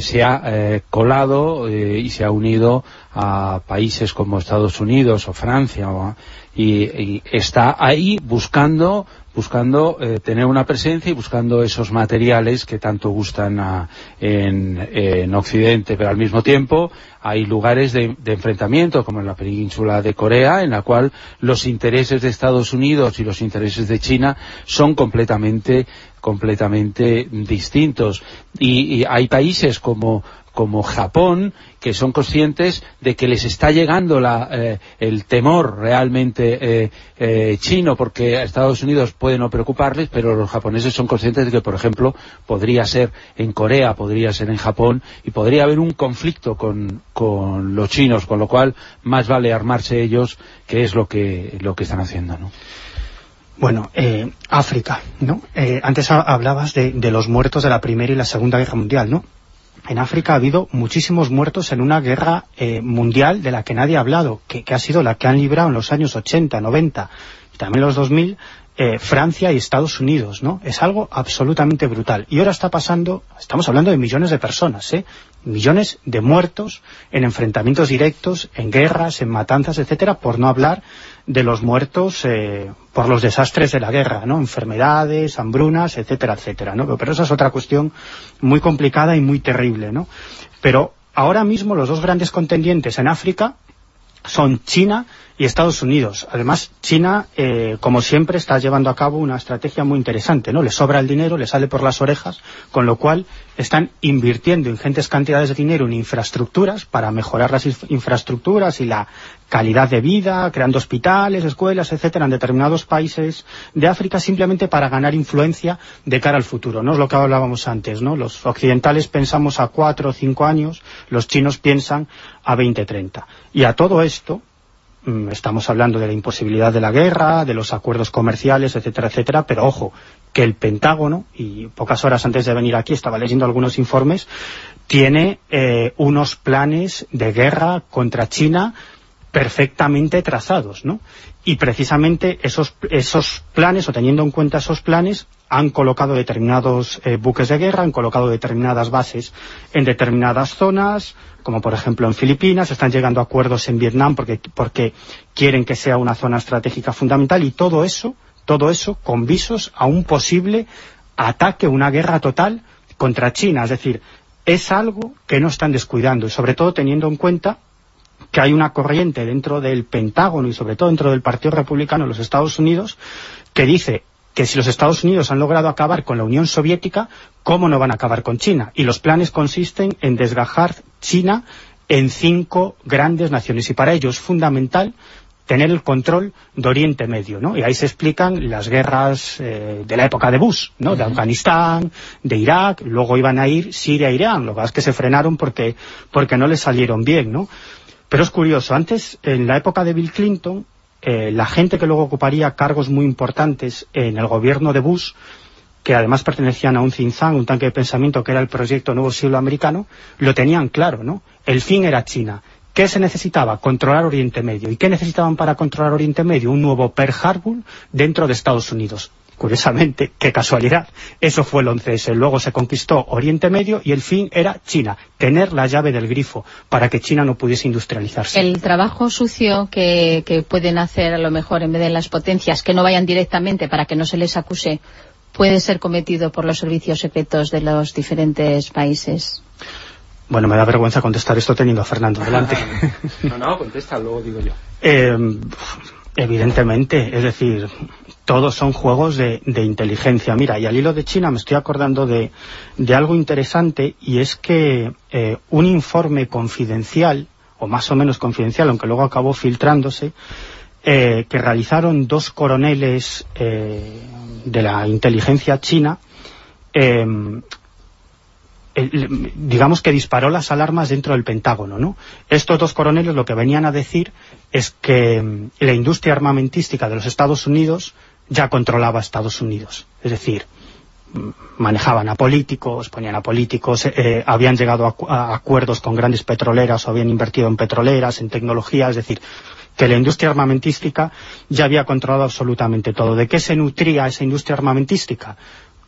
se ha colado y se ha unido a países como Estados Unidos o Francia y, y, está ahí buscando buscando eh, tener una presencia y buscando esos materiales que tanto gustan en, en, Occidente, pero al mismo tiempo hay lugares de, enfrentamiento, como en la península de Corea, en la cual los intereses de Estados Unidos y los intereses de China son completamente completamente distintos. Y hay países como como Japón, que son conscientes de que les está llegando la, eh, el temor realmente eh, eh, chino, porque a Estados Unidos puede no preocuparles, pero los japoneses son conscientes de que, por ejemplo, podría ser en Corea, podría ser en Japón, y podría haber un conflicto con, con los chinos, con lo cual más vale armarse ellos, que es lo que, lo que están haciendo, ¿no? Bueno, eh, África, ¿no? Antes hablabas de, los muertos de la Primera y la Segunda Guerra Mundial, ¿no? En África ha habido muchísimos muertos en una guerra eh, mundial de la que nadie ha hablado, que, ha sido la que han librado en los años 80, 90 y también los 2000, eh, Francia y Estados Unidos, ¿no? Es algo absolutamente brutal. Y ahora está pasando, estamos hablando de millones de personas, ¿eh? Millones de muertos en enfrentamientos directos, en guerras, en matanzas, etcétera, por no hablar de los muertos eh, por los desastres de la guerra, ¿no? Enfermedades, hambrunas, etcétera, etcétera, ¿no? Pero esa es otra cuestión muy complicada y muy terrible, ¿no? Pero ahora mismo los dos grandes contendientes en África son China y Estados Unidos. Además, China, eh, como siempre, está llevando a cabo una estrategia muy interesante, ¿no? Le sobra el dinero, le sale por las orejas, con lo cual están invirtiendo ingentes cantidades de dinero en infraestructuras para mejorar las infraestructuras y la calidad de vida, creando hospitales, escuelas, etcétera, en determinados países de África, simplemente para ganar influencia de cara al futuro, ¿no? Es lo que hablábamos antes, ¿no? Los occidentales pensamos a cuatro o cinco años, los chinos piensan a 20, 30. Y a todo esto, estamos hablando de la imposibilidad de la guerra, de los acuerdos comerciales, etcétera, etcétera, pero ojo, que el Pentágono, y pocas horas antes de venir aquí estaba leyendo algunos informes, tiene eh, unos planes de guerra contra China perfectamente trazados, ¿no? Y precisamente esos, esos planes, o teniendo en cuenta esos planes, han colocado determinados eh, buques de guerra, han colocado determinadas bases en determinadas zonas, como por ejemplo en Filipinas, están llegando a acuerdos en Vietnam porque, porque quieren que sea una zona estratégica fundamental y todo eso, todo eso con visos a un posible ataque, una guerra total contra China. Es decir, es algo que no están descuidando y sobre todo teniendo en cuenta que hay una corriente dentro del Pentágono y sobre todo dentro del Partido Republicano de los Estados Unidos que dice que si los Estados Unidos han logrado acabar con la Unión Soviética, ¿cómo no van a acabar con China? Y los planes consisten en desgajar China en cinco grandes naciones. Y para ello es fundamental tener el control de Oriente Medio, ¿no? Y ahí se explican las guerras eh, de la época de Bush, ¿no? De Afganistán, de Irak, luego iban a ir Siria e Irán, lo que pasa es que se frenaron porque, porque no les salieron bien, ¿no? Pero es curioso, antes, en la época de Bill Clinton, eh, la gente que luego ocuparía cargos muy importantes en el gobierno de Bush, que además pertenecían a un think un tanque de pensamiento que era el proyecto Nuevo Siglo Americano, lo tenían claro, ¿no? El fin era China. ¿Qué se necesitaba? Controlar Oriente Medio. ¿Y qué necesitaban para controlar Oriente Medio? Un nuevo Pearl Harbor dentro de Estados Unidos. Curiosamente, qué casualidad, eso fue el 11S. Luego se conquistó Oriente Medio y el fin era China, tener la llave del grifo para que China no pudiese industrializarse. El trabajo sucio que, que pueden hacer a lo mejor en vez de las potencias, que no vayan directamente para que no se les acuse, puede ser cometido por los servicios secretos de los diferentes países. Bueno, me da vergüenza contestar esto teniendo a Fernando delante. no, no, contesta, luego digo yo. Eh, evidentemente, es decir, todos son juegos de, inteligencia. Mira, y al hilo de China me estoy acordando de, algo interesante y es que eh, un informe confidencial, o más o menos confidencial, aunque luego acabó filtrándose, eh, que realizaron dos coroneles de la inteligencia china, digamos que disparó las alarmas dentro del Pentágono, ¿no? Estos dos coroneles lo que venían a decir es que mm, la industria armamentística de los Estados Unidos ya controlaba a Estados Unidos. Es decir, mm, manejaban a políticos, ponían a políticos, eh, eh, habían llegado a, acuerdos con grandes petroleras o habían invertido en petroleras, en tecnología, es decir, que la industria armamentística ya había controlado absolutamente todo. ¿De qué se nutría esa industria armamentística?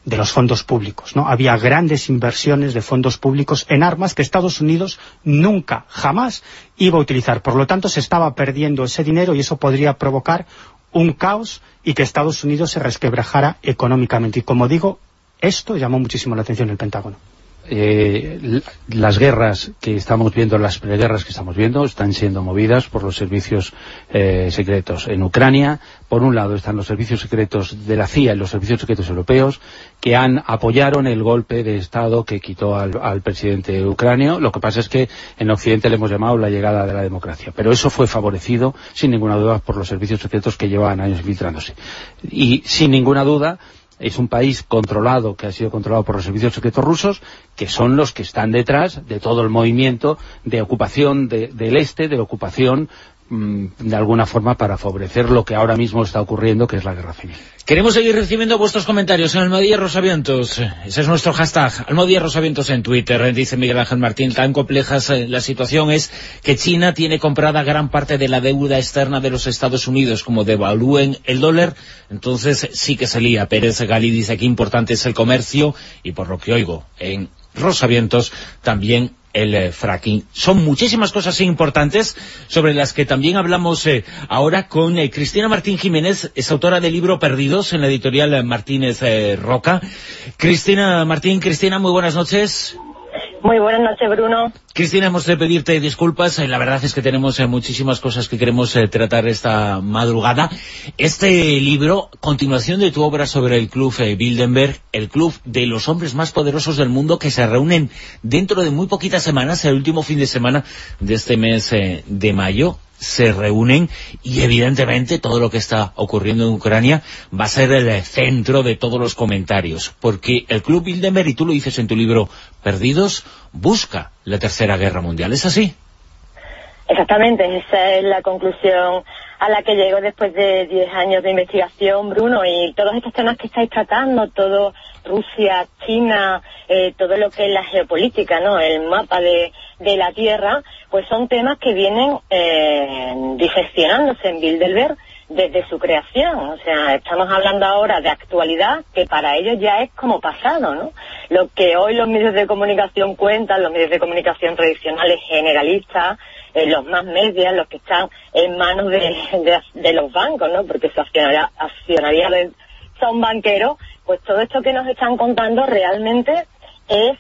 De los fondos públicos. ¿no? Había grandes inversiones de fondos públicos en armas que Estados Unidos nunca, jamás iba a utilizar. Por lo tanto, se estaba perdiendo ese dinero y eso podría provocar un caos y que Estados Unidos se resquebrajara económicamente. Y como digo, esto llamó muchísimo la atención el Pentágono. Eh, las guerras que estamos viendo, las preguerras que estamos viendo, están siendo movidas por los servicios eh, secretos en Ucrania. Por un lado están los servicios secretos de la CIA y los servicios secretos europeos, que han apoyaron el golpe de Estado que quitó al, presidente ucranio. Lo que pasa es que en Occidente le hemos llamado la llegada de la democracia. Pero eso fue favorecido, sin ninguna duda, por los servicios secretos que llevaban años infiltrándose. Y sin ninguna duda es un país controlado, que ha sido controlado por los servicios secretos rusos, que son los que están detrás de todo el movimiento de ocupación del este, de ocupación Mm, de alguna forma para favorecer lo que ahora mismo está ocurriendo, que es la guerra civil. Queremos seguir recibiendo vuestros comentarios en Almodía Rosavientos. Ese es nuestro hashtag, Almodía Rosavientos en Twitter. Dice Miguel Ángel Martín, tan compleja la situación es que China tiene comprada gran parte de la deuda externa de los Estados Unidos. Como devalúen el dólar, entonces sí que se lía. Pérez Gali dice que importante es el comercio y por lo que oigo en Rosavientos también el eh, fracking. Son muchísimas cosas importantes sobre las que también hablamos eh, ahora con eh, Cristina Martín Jiménez, es autora del libro Perdidos en la editorial Martínez Roca. Cristina Martín, Cristina, muy buenas noches. Muy buenas noches, Bruno. Cristina, hemos de pedirte disculpas. La verdad es que tenemos muchísimas cosas que queremos tratar esta madrugada. Este libro, continuación de tu obra sobre el Club Bildenberg, el club de los hombres más poderosos del mundo que se reúnen dentro de muy poquitas semanas, el último fin de semana de este mes de mayo, se reúnen y evidentemente todo lo que está ocurriendo en Ucrania va a ser el centro de todos los comentarios, porque el Club Bilderberg, y tú lo dices en tu libro Perdidos, busca la Tercera Guerra Mundial, ¿es así? Exactamente, esa es la conclusión a la que llego después de 10 años de investigación, Bruno, y todos estos temas que estáis tratando, todo Rusia, China, eh, todo lo que es la geopolítica, ¿no? El mapa de, de la Tierra, pues son temas que vienen eh, digestionándose en Bilderberg desde su creación. O sea, estamos hablando ahora de actualidad que para ellos ya es como pasado, ¿no? Lo que hoy los medios de comunicación cuentan, los medios de comunicación tradicionales generalistas, eh, los más medias, los que están en manos de, de, los bancos, ¿no? Porque su accionariado son banqueros, pues todo esto que nos están contando realmente es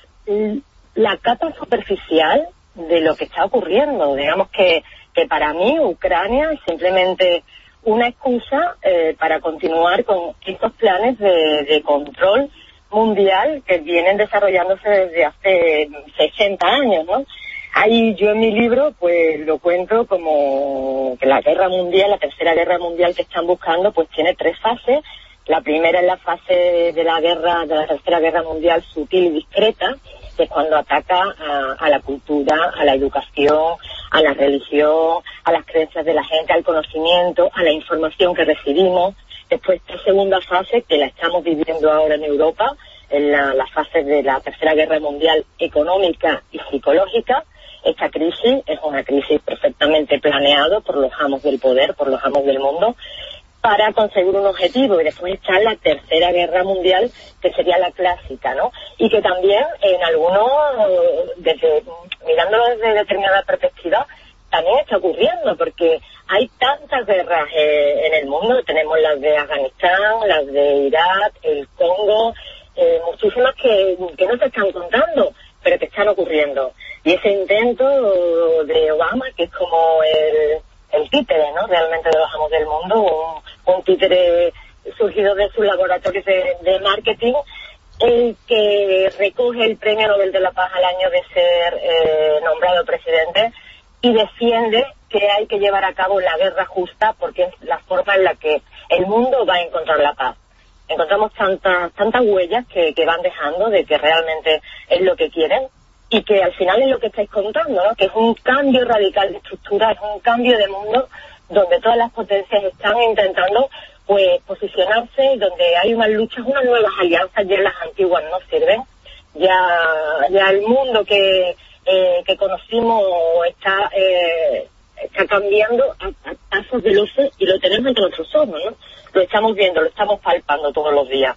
la capa superficial de lo que está ocurriendo. Digamos que, que para mí Ucrania es simplemente una excusa eh, para continuar con estos planes de, control mundial que vienen desarrollándose desde hace 60 años, ¿no? Ahí yo en mi libro pues lo cuento como que la guerra mundial, la tercera guerra mundial que están buscando pues tiene tres fases. La primera es la fase de la guerra, de la tercera guerra mundial sutil y discreta, que es cuando ataca a, la cultura, a la educación, a la religión, a las creencias de la gente, al conocimiento, a la información que recibimos. Después esta segunda fase, que la estamos viviendo ahora en Europa, en la, la fase de la tercera guerra mundial económica y psicológica, esta crisis es una crisis perfectamente planeada por los amos del poder, por los amos del mundo, para conseguir un objetivo y después está la tercera guerra mundial que sería la clásica, ¿no? Y que también en algunos, desde, mirándolo desde determinada perspectiva, también está ocurriendo porque hay tantas guerras eh, en el mundo, tenemos las de Afganistán, las de Irak, el Congo, eh, muchísimas que, que no se están contando, pero que están ocurriendo. Y ese intento de Obama, que es como el, el títere, ¿no? Realmente de los amos del mundo, un, títere surgido de sus laboratorios de, marketing, el que recoge el premio Nobel de la Paz al año de ser eh, nombrado presidente y defiende que hay que llevar a cabo la guerra justa porque es la forma en la que el mundo va a encontrar la paz. Encontramos tantas tantas huellas que, que van dejando de que realmente es lo que quieren y que al final es lo que estáis contando, ¿no? que es un cambio radical de estructura, es un cambio de mundo donde todas las potencias están intentando pues posicionarse, donde hay unas luchas, unas nuevas alianzas, ya las antiguas no sirven, ya, ya el mundo que, eh, que conocimos está, eh, está cambiando a, a pasos veloces y lo tenemos entre ojos, ¿no? Lo estamos viendo, lo estamos palpando todos los días.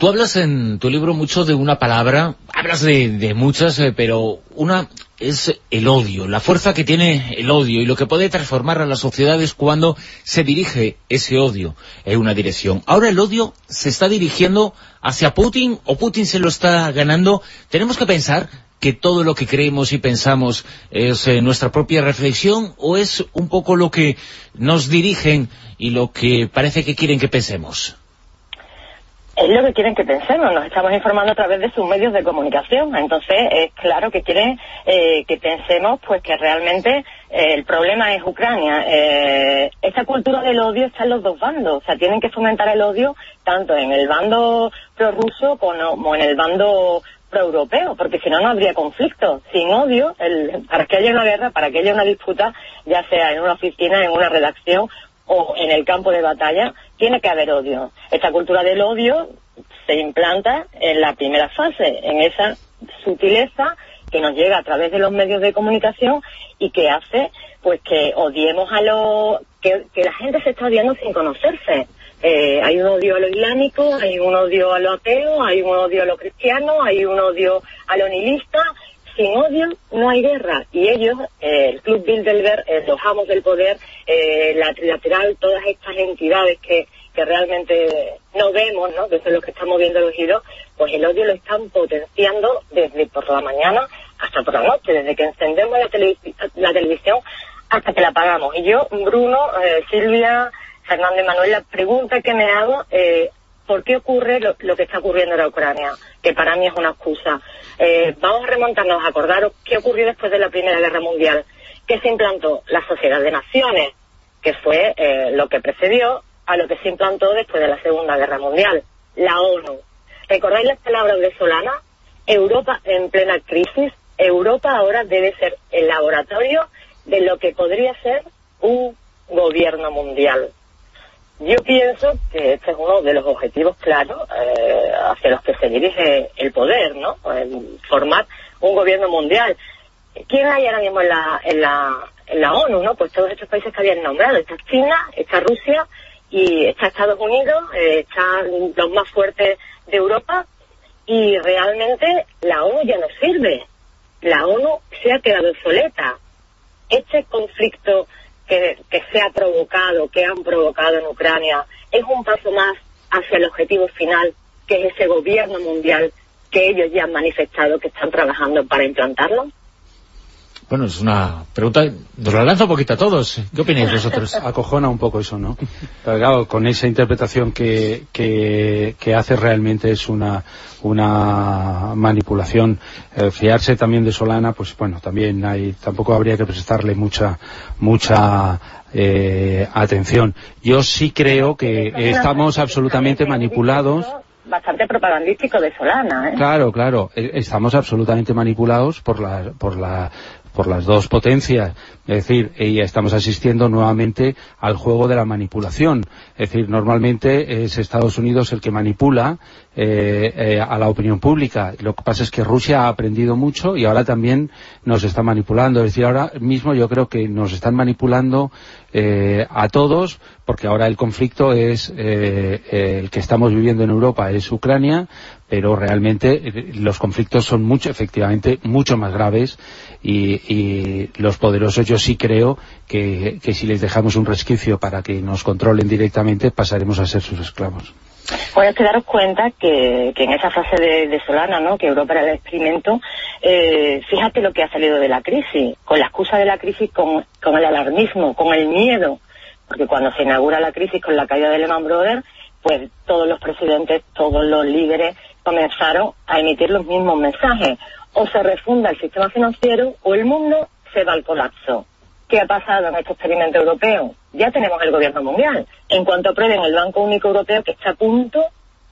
Tú hablas en tu libro mucho de una palabra, hablas de, muchas, eh, pero una es el odio, la fuerza que tiene el odio y lo que puede transformar a las sociedades cuando se dirige ese odio en una dirección. Ahora el odio se está dirigiendo hacia Putin o Putin se lo está ganando. Tenemos que pensar que todo lo que creemos y pensamos es eh, nuestra propia reflexión o es un poco lo que nos dirigen y lo que parece que quieren que pensemos es lo que quieren que pensemos, nos estamos informando a través de sus medios de comunicación, entonces es claro que quieren eh, que pensemos pues que realmente eh, el problema es Ucrania. Eh, esta cultura del odio está en los dos bandos, o sea, tienen que fomentar el odio tanto en el bando prorruso como en el bando proeuropeo, porque si no, no habría conflicto. Sin odio, el, para que haya una guerra, para que haya una disputa, ya sea en una oficina, en una redacción o en el campo de batalla, tiene que haber odio. Esta cultura del odio se implanta en la primera fase, en esa sutileza que nos llega a través de los medios de comunicación y que hace pues que odiemos a lo que, que la gente se está odiando sin conocerse. Eh, hay un odio a lo islámico, hay un odio a lo ateo, hay un odio a lo cristiano, hay un odio a lo nihilista, sin odio no hay guerra. Y ellos, eh, el Club Bilderberg, eh, los amos del poder, eh, la trilateral, todas estas entidades que, que realmente no vemos, ¿no? que son los que están moviendo los hilos, pues el odio lo están potenciando desde por la mañana hasta por la noche, desde que encendemos la, la televisión hasta que la apagamos. Y yo, Bruno, eh, Silvia, Fernando Manuel, la pregunta que me hago, eh, ¿por qué ocurre lo, que está ocurriendo en la Ucrania? Que para mí es una excusa. Eh, vamos a remontarnos a acordaros qué ocurrió después de la Primera Guerra Mundial, que se implantó la Sociedad de Naciones, que fue eh, lo que precedió a lo que se implantó después de la Segunda Guerra Mundial, la ONU. ¿Recordáis las palabras de Solana? Europa en plena crisis, Europa ahora debe ser el laboratorio de lo que podría ser un gobierno mundial. Yo pienso que este es uno de los objetivos claros eh, hacia los que se dirige el poder, ¿no? Formar un gobierno mundial. ¿Quién hay ahora mismo en la, en la, en la ONU, no? Pues todos estos países que habían nombrado. Está China, está Rusia y está Estados Unidos, eh, están los más fuertes de Europa y realmente la ONU ya no sirve. La ONU se ha quedado obsoleta. Este conflicto que, que se ha provocado, que han provocado en Ucrania, es un paso más hacia el objetivo final, que es ese gobierno mundial que ellos ya han manifestado que están trabajando para implantarlo? Bueno, es una pregunta, nos la lanzo un poquito a todos. ¿Qué opináis vosotros? Acojona un poco eso, ¿no? Pero claro, con esa interpretación que, que, que hace realmente es una, una manipulación. Eh, fiarse también de Solana, pues bueno, también hay, tampoco habría que prestarle mucha, mucha eh, atención. Yo sí creo que estamos absolutamente manipulados bastante propagandístico de Solana. ¿eh? Claro, claro. E- Estamos absolutamente manipulados por la, por la, por las dos potencias. Es decir, y estamos asistiendo nuevamente al juego de la manipulación. Es decir, normalmente es Estados Unidos el que manipula eh, eh, a la opinión pública. Lo que pasa es que Rusia ha aprendido mucho y ahora también nos está manipulando. Es decir, ahora mismo yo creo que nos están manipulando eh, a todos, porque ahora el conflicto es eh, el que estamos viviendo en Europa es Ucrania, pero realmente eh, los conflictos son mucho, efectivamente, mucho más graves y, los poderosos yo sí creo que, si les dejamos un resquicio para que nos controlen directamente pasaremos a ser sus esclavos. Bueno, es que daros cuenta que, que en esa fase de, de Solana, ¿no? que Europa era el experimento, eh, fíjate lo que ha salido de la crisis, con la excusa de la crisis, con, con el alarmismo, con el miedo, porque cuando se inaugura la crisis con la caída de Lehman Brothers, pues todos los presidentes, todos los líderes comenzaron a emitir los mismos mensajes. O se refunda el sistema financiero o el mundo se va al colapso. ¿Qué ha pasado en este experimento europeo? Ya tenemos el gobierno mundial. En cuanto aprueben el Banco Único Europeo, que está a punto,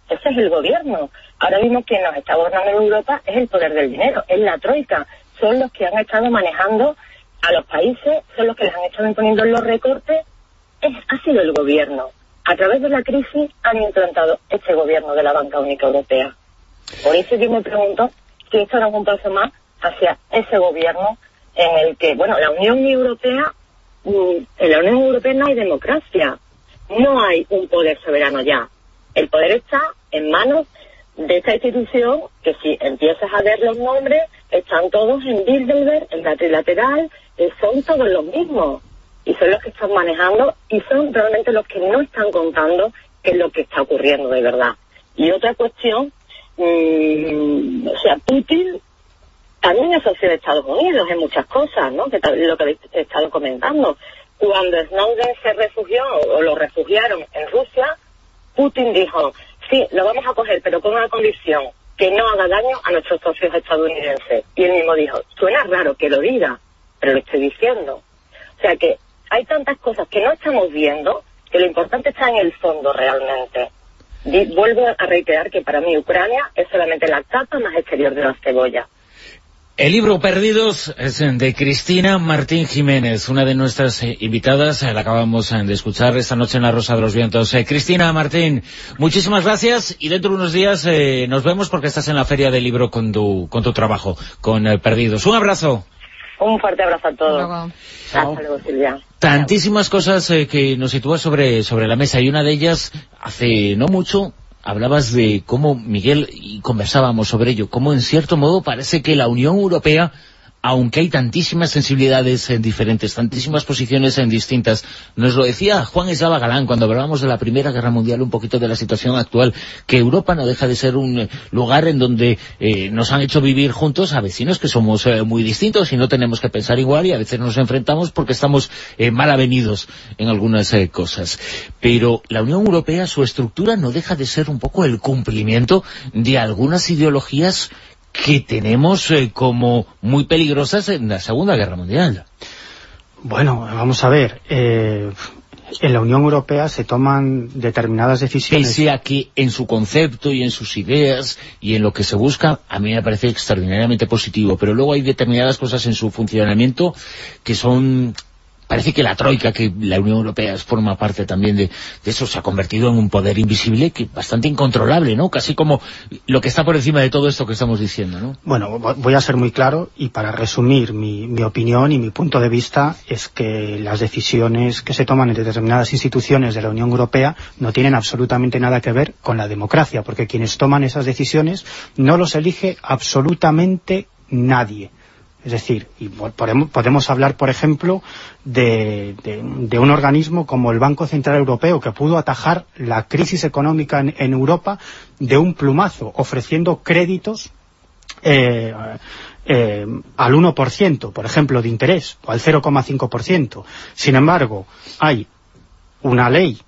ese es el gobierno. Ahora mismo quien nos está gobernando en Europa es el poder del dinero, es la troika. Son los que han estado manejando a los países, son los que les han estado imponiendo los recortes. Es, ha sido el gobierno. A través de la crisis han implantado este gobierno de la Banca Única Europea. Por eso yo me pregunto si esto no es un paso más hacia ese gobierno en el que, bueno, la Unión Europea, mm, en la Unión Europea no hay democracia, no hay un poder soberano ya. El poder está en manos de esta institución que si empiezas a ver los nombres, están todos en Bilderberg, en la trilateral, son todos los mismos. Y son los que están manejando y son realmente los que no están contando qué es lo que está ocurriendo de verdad. Y otra cuestión, mm, o sea, Putin también es socio de Estados Unidos en muchas cosas, ¿no? Que lo que habéis estado comentando. Cuando Snowden se refugió o lo refugiaron en Rusia, Putin dijo, sí, lo vamos a coger, pero con una condición, que no haga daño a nuestros socios estadounidenses. Y él mismo dijo, suena raro que lo diga, pero lo estoy diciendo. O sea que hay tantas cosas que no estamos viendo que lo importante está en el fondo realmente. Vuelvo a reiterar que para mí Ucrania es solamente la capa más exterior de la cebolla. El libro Perdidos es de Cristina Martín Jiménez, una de nuestras eh, invitadas, eh, la acabamos eh, de escuchar esta noche en La Rosa de los Vientos. Cristina Martín, muchísimas gracias y dentro de unos días eh, nos vemos porque estás en la Feria del Libro con tu, con tu trabajo, con Perdidos. Un abrazo. Un fuerte abrazo a todos. Hasta luego, Silvia. Tantísimas cosas eh, que nos sitúas sobre, sobre la mesa y una de ellas, hace no mucho, hablabas de cómo, Miguel, y conversábamos sobre ello, cómo en cierto modo parece que la Unión Europea, aunque hay tantísimas sensibilidades en diferentes, tantísimas posiciones en distintas, nos lo decía Juan Eslava Galán cuando hablábamos de la Primera Guerra Mundial, un poquito de la situación actual, que Europa no deja de ser un eh, lugar en donde eh, nos han hecho vivir juntos a vecinos que somos eh, muy distintos y no tenemos que pensar igual y a veces nos enfrentamos porque estamos mal avenidos en algunas cosas. Pero la Unión Europea, su estructura no deja de ser un poco el cumplimiento de algunas ideologías que tenemos eh, como muy peligrosas en la Segunda Guerra Mundial. Bueno, vamos a ver. eh, en la Unión Europea se toman determinadas decisiones. Pese a que en su concepto y en sus ideas y en lo que se busca, a mí me parece extraordinariamente positivo, pero luego hay determinadas cosas en su funcionamiento que son... Parece que la troika, que la Unión Europea forma parte también de, eso, se ha convertido en un poder invisible que bastante incontrolable, ¿no? Casi como lo que está por encima de todo esto que estamos diciendo, ¿no? Bueno, vo- voy a ser muy claro y para resumir mi, mi opinión y mi punto de vista es que las decisiones que se toman en determinadas instituciones de la Unión Europea no tienen absolutamente nada que ver con la democracia, porque quienes toman esas decisiones no los elige absolutamente nadie. Es decir, y po- podemos, hablar, por ejemplo, de, un organismo como el Banco Central Europeo, que pudo atajar la crisis económica en, en Europa de un plumazo, ofreciendo créditos eh, eh, al 1%, por ejemplo, de interés, o al 0,5%. Sin embargo, hay una ley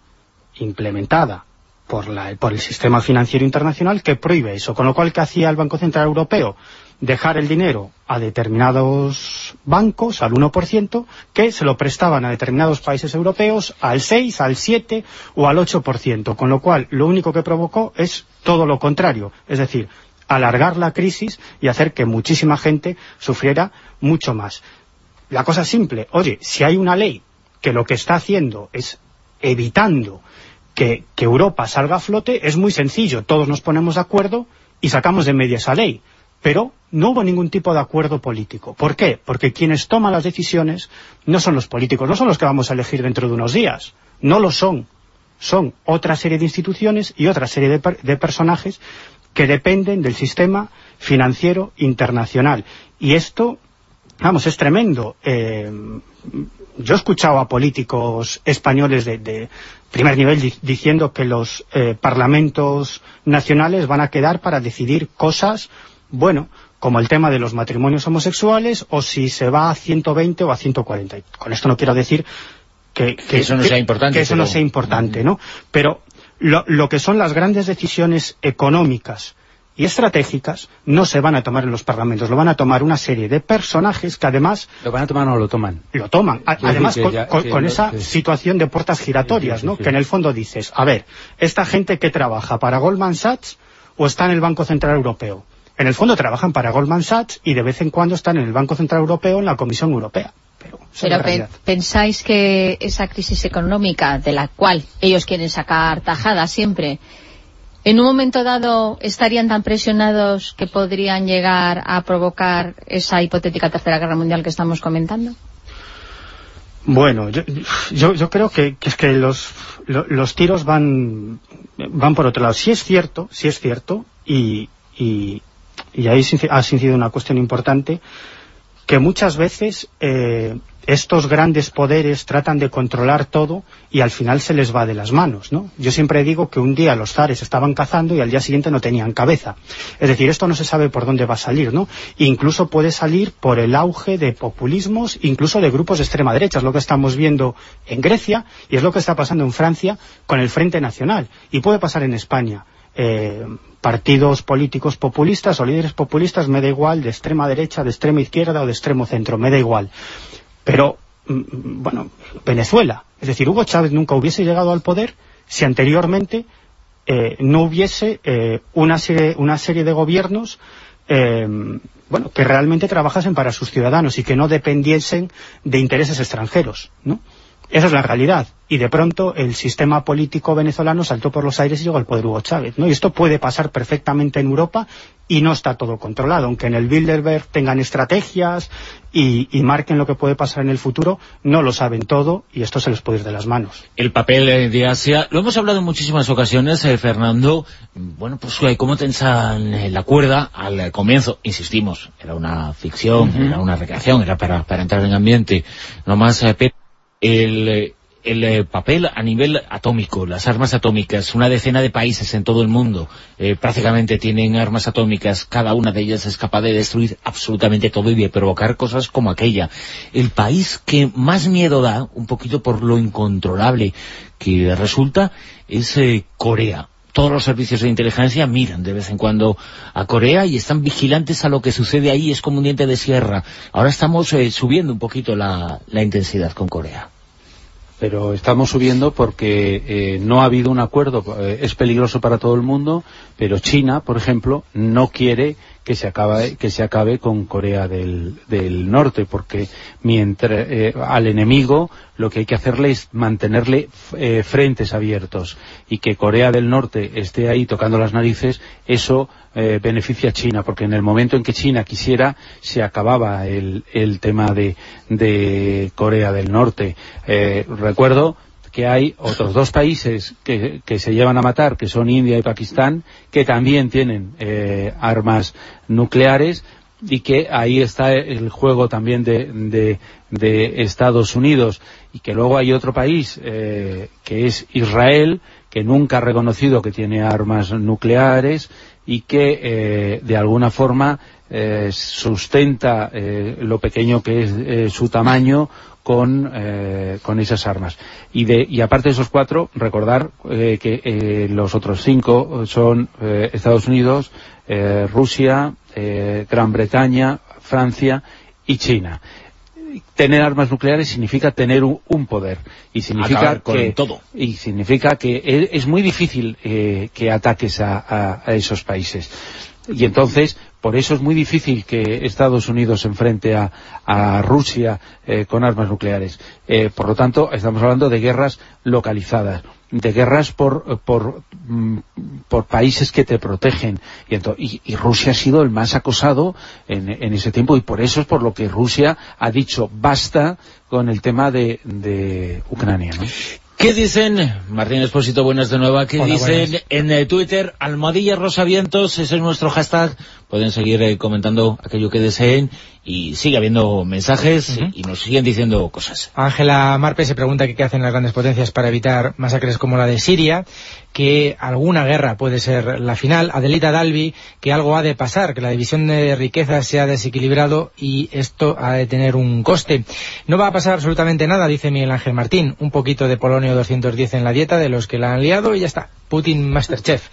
implementada por, la, por el sistema financiero internacional que prohíbe eso, con lo cual, ¿qué hacía el Banco Central Europeo? Dejar el dinero a determinados bancos, al 1%, que se lo prestaban a determinados países europeos al 6, al 7 o al 8%, con lo cual lo único que provocó es todo lo contrario, es decir, alargar la crisis y hacer que muchísima gente sufriera mucho más. La cosa es simple, oye, si hay una ley que lo que está haciendo es evitando que, que Europa salga a flote, es muy sencillo, todos nos ponemos de acuerdo y sacamos de media esa ley. Pero no hubo ningún tipo de acuerdo político. ¿Por qué? Porque quienes toman las decisiones no son los políticos, no son los que vamos a elegir dentro de unos días. No lo son. Son otra serie de instituciones y otra serie de, personajes que dependen del sistema financiero internacional. Y esto, vamos, es tremendo. Eh, yo he escuchado a políticos españoles de, de primer nivel di diciendo que los eh, parlamentos nacionales van a quedar para decidir cosas, bueno, como el tema de los matrimonios homosexuales o si se va a 120 o a 140. Con esto no quiero decir que, que, que eso no que, sea importante. Que eso pero... no sea importante, ¿no? Pero lo, lo, que son las grandes decisiones económicas y estratégicas no se van a tomar en los parlamentos, lo van a tomar una serie de personajes que además... ¿Lo van a tomar o lo toman? Lo toman, a, además con, ya, con, con esa sí. situación de puertas giratorias, ¿no? Que en el fondo dices, a ver, esta gente que trabaja para Goldman Sachs o está en el Banco Central Europeo. En el fondo trabajan para Goldman Sachs y de vez en cuando están en el Banco Central Europeo en la Comisión Europea. Pero, Pero pe pensáis que esa crisis económica de la cual ellos quieren sacar tajada siempre, en un momento dado estarían tan presionados que podrían llegar a provocar esa hipotética tercera guerra mundial que estamos comentando? Bueno, yo, yo, yo creo que, que, es que los, los tiros van, van por otro lado. Sí es cierto, sí es cierto, y, y, y ahí ha sido una cuestión importante, que muchas veces eh, estos grandes poderes tratan de controlar todo y al final se les va de las manos, ¿no? Yo siempre digo que un día los zares estaban cazando y al día siguiente no tenían cabeza. Es decir, esto no se sabe por dónde va a salir, ¿no? Incluso puede salir por el auge de populismos, incluso de grupos de extrema derecha, es lo que estamos viendo en Grecia y es lo que está pasando en Francia con el Frente Nacional y puede pasar en España. Eh, partidos políticos populistas o líderes populistas, me da igual, de extrema derecha, de extrema izquierda o de extremo centro, me da igual. Pero, bueno, Venezuela, es decir, Hugo Chávez nunca hubiese llegado al poder si anteriormente eh, no hubiese eh, una, serie, una serie de gobiernos eh, bueno, que realmente trabajasen para sus ciudadanos y que no dependiesen de intereses extranjeros, ¿no? Esa es la realidad. Y de pronto el sistema político venezolano saltó por los aires y llegó al poder Hugo Chávez. ¿no? Y esto puede pasar perfectamente en Europa y no está todo controlado. Aunque en el Bilderberg tengan estrategias y, y, marquen lo que puede pasar en el futuro, no lo saben todo y esto se les puede ir de las manos. El papel de Asia, lo hemos hablado en muchísimas ocasiones, eh, Fernando. Bueno, pues cómo tensan la cuerda al comienzo, insistimos, era una ficción, uh -huh. era una recreación, era para, para entrar en ambiente. No más, eh, el, el, papel a nivel atómico, las armas atómicas, una decena de países en todo el mundo eh, prácticamente tienen armas atómicas, cada una de ellas es capaz de destruir absolutamente todo y de provocar cosas como aquella. El país que más miedo da, un poquito por lo incontrolable que resulta, es eh, Corea todos los servicios de inteligencia miran de vez en cuando a Corea y están vigilantes a lo que sucede ahí, es como un diente de sierra. Ahora estamos eh, subiendo un poquito la, intensidad con Corea. Pero estamos subiendo porque eh, no ha habido un acuerdo, eh, es peligroso para todo el mundo, pero China, por ejemplo, no quiere que se acabe, que se acabe con Corea del, Norte, porque mientras eh, al enemigo lo que hay que hacerle es mantenerle eh, frentes abiertos y que Corea del Norte esté ahí tocando las narices, eso eh, beneficia a China, porque en el momento en que China quisiera, se acababa el, el tema de, de Corea del Norte. recuerdo que hay otros dos países que, que, se llevan a matar, que son India y Pakistán, que también tienen eh, armas nucleares y que ahí está el juego también de, de, Estados Unidos y que luego hay otro país eh, que es Israel, que nunca ha reconocido que tiene armas nucleares y que eh, de alguna forma eh, sustenta eh, lo pequeño que es su tamaño con, con esas armas. Y, de, y aparte de esos cuatro, recordar que los otros cinco son Estados Unidos, Rusia, Gran Bretaña, Francia y China tener armas nucleares significa tener un, poder. Y significa que todo. y significa que e, es, muy difícil que ataques a, esos países. Y entonces por eso es muy difícil que Estados Unidos se enfrente a, Rusia eh, con armas nucleares. Eh, por lo tanto, estamos hablando de guerras localizadas, de guerras por, por, mm, países que te protegen. Y, y, Rusia ha sido el más acosado en, ese tiempo y por eso es por lo que Rusia ha dicho basta con el tema de, de Ucrania. ¿no? ¿Qué dicen, Martín Espósito, buenas de nuevo, qué dicen en eh, Twitter, Almohadilla Rosavientos, ese es nuestro hashtag, pueden seguir eh, comentando aquello que deseen y sigue habiendo mensajes y nos siguen diciendo cosas. Ángela Marpe se pregunta qué hacen las grandes potencias para evitar masacres como la de Siria, que alguna guerra puede ser la final. Adelita Dalvi, que algo ha de pasar, que la división de riquezas se ha desequilibrado y esto ha de tener un coste. No va a pasar absolutamente nada, dice Miguel Ángel Martín. Un poquito de polonio 210 en la dieta de los que la han liado y ya está. Putin Masterchef.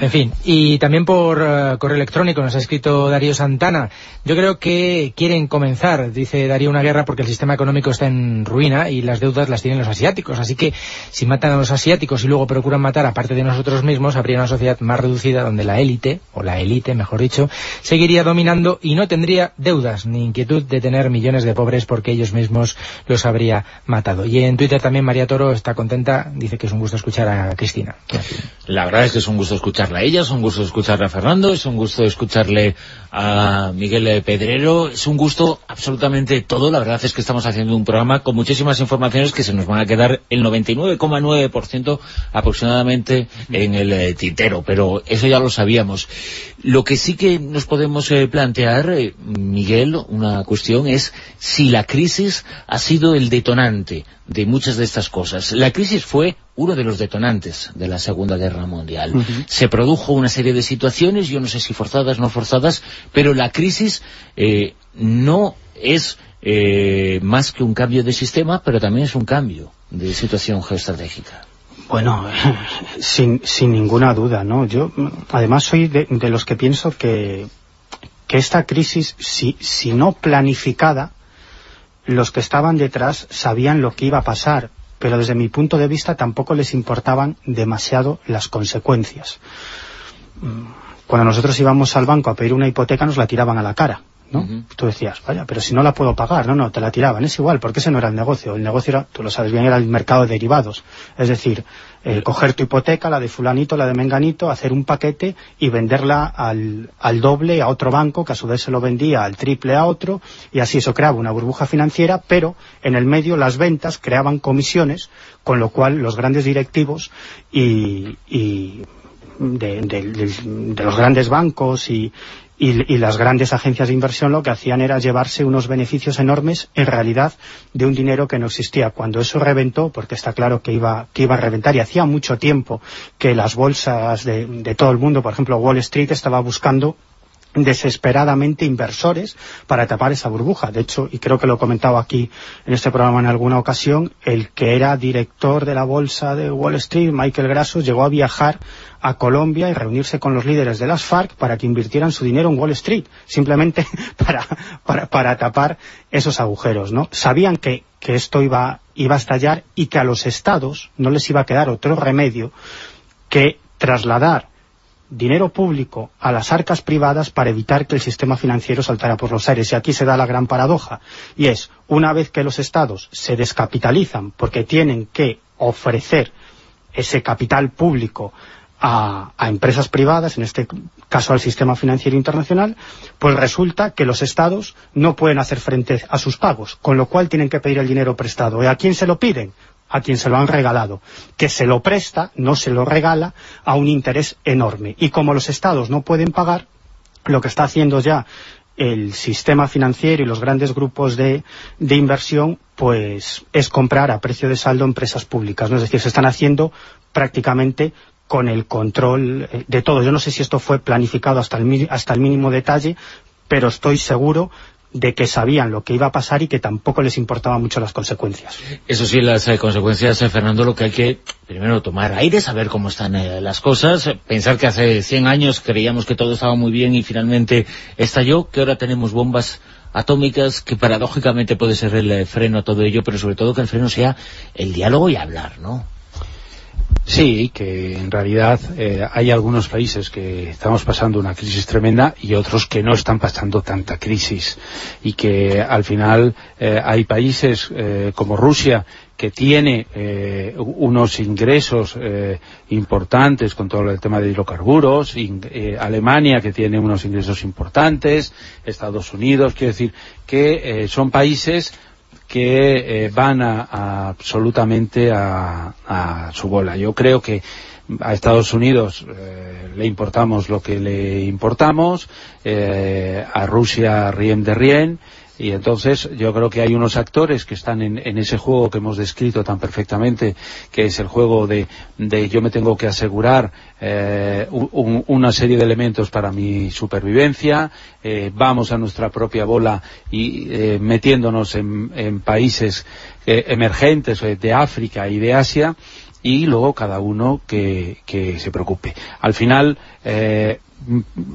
En fin, y también por eh, correo electrónico nos ha escrito Darío Santana. Yo creo que quieren comenzar, dice Darío, una guerra porque el sistema económico está en ruina y las deudas las tienen los asiáticos. Así que si matan a los asiáticos y luego procuran matar a parte de nosotros mismos, habría una sociedad más reducida donde la élite, o la élite, mejor dicho, seguiría dominando y no tendría deudas ni inquietud de tener millones de pobres porque ellos mismos los habría matado. Y en Twitter también María Toro está contenta, dice que es un gusto escuchar a Cristina. La verdad es que es un gusto escuchar a ella, es un gusto escucharle a Fernando, es un gusto escucharle a Miguel Pedrero, es un gusto absolutamente todo, la verdad es que estamos haciendo un programa con muchísimas informaciones que se nos van a quedar el 99,9% aproximadamente en el eh, tintero, pero eso ya lo sabíamos. Lo que sí que nos podemos eh, plantear, eh, Miguel, una cuestión es si la crisis ha sido el detonante de muchas de estas cosas. La crisis fue uno de los detonantes de la Segunda Guerra Mundial. Se produjo una serie de situaciones, yo no sé si forzadas o no forzadas, pero la crisis eh, no es eh, más que un cambio de sistema, pero también es un cambio de situación geoestratégica. Bueno, sin, sin ninguna duda, ¿no? Yo, además, soy de, los que pienso que, que esta crisis, si, si no planificada, los que estaban detrás sabían lo que iba a pasar, pero desde mi punto de vista tampoco les importaban demasiado las consecuencias. Mm, cuando nosotros íbamos al banco a pedir una hipoteca nos la tiraban a la cara. ¿no? Tú decías, vaya, pero si no la puedo pagar, no, no, te la tiraban, es igual, porque ese no era el negocio, el negocio era, tú lo sabes bien, era el mercado de derivados, es decir, eh, coger tu hipoteca, la de fulanito, la de menganito, hacer un paquete y venderla al, al doble a otro banco, que a su vez se lo vendía al triple a otro, y así eso creaba una burbuja financiera, pero en el medio las ventas creaban comisiones, con lo cual los grandes directivos y, y de, de, los grandes bancos y, y, las grandes agencias de inversión lo que hacían era llevarse unos beneficios enormes, en realidad, de un dinero que no existía. Cuando eso reventó, porque está claro que iba, que iba a reventar, y hacía mucho tiempo que las bolsas de, de todo el mundo, por ejemplo Wall Street, estaba buscando desesperadamente inversores para tapar esa burbuja. De hecho, y creo que lo he comentado aquí en este programa en alguna ocasión, el que era director de la bolsa de Wall Street, Michael Grasso, llegó a viajar a Colombia y reunirse con los líderes de las FARC para que invirtieran su dinero en Wall Street, simplemente para, para, tapar esos agujeros. ¿no? Sabían que, que esto iba, iba a estallar y que a los estados no les iba a quedar otro remedio que trasladar dinero público a las arcas privadas para evitar que el sistema financiero saltara por los aires. Y aquí se da la gran paradoja, y es, una vez que los estados se descapitalizan porque tienen que ofrecer ese capital público a, empresas privadas, en este caso al sistema financiero internacional, pues resulta que los estados no pueden hacer frente a sus pagos, con lo cual tienen que pedir el dinero prestado. ¿Y a quién se lo piden? A quien se lo han regalado, que se lo presta, no se lo regala, a un interés enorme. Y como los estados no pueden pagar, lo que está haciendo ya el sistema financiero y los grandes grupos de, de, inversión, pues es comprar a precio de saldo empresas públicas. ¿no? Es decir, se están haciendo prácticamente con el control eh, de todo. Yo no sé si esto fue planificado hasta el, hasta el mínimo detalle, pero estoy seguro de que sabían lo que iba a pasar y que tampoco les importaban mucho las consecuencias. Eso sí, las eh, consecuencias, eh, Fernando, lo que hay que primero tomar aire, saber cómo están eh, las cosas, pensar que hace 100 años creíamos que todo estaba muy bien y finalmente estalló, que ahora tenemos bombas atómicas, que paradójicamente puede ser el freno a todo ello, pero sobre todo que el freno sea el diálogo y hablar, ¿no? Sí, que en realidad eh, hay algunos países que estamos pasando una crisis tremenda y otros que no están pasando tanta crisis. Y que al final eh, hay países eh, como Rusia que tiene eh, unos ingresos importantes con todo el tema de hidrocarburos, Alemania que tiene unos ingresos importantes, Estados Unidos, quiero decir que son países que eh, van a, absolutamente a, a, su bola. Yo creo que a Estados Unidos eh, le importamos lo que le importamos, eh, a Rusia riem de rien, y entonces yo creo que hay unos actores que están en, ese juego que hemos descrito tan perfectamente, que es el juego de, de yo me tengo que asegurar eh, un, una serie de elementos para mi supervivencia, eh, vamos a nuestra propia bola y eh, metiéndonos en, en países eh, emergentes de África y de Asia, y luego cada uno que, que se preocupe. Al final, eh,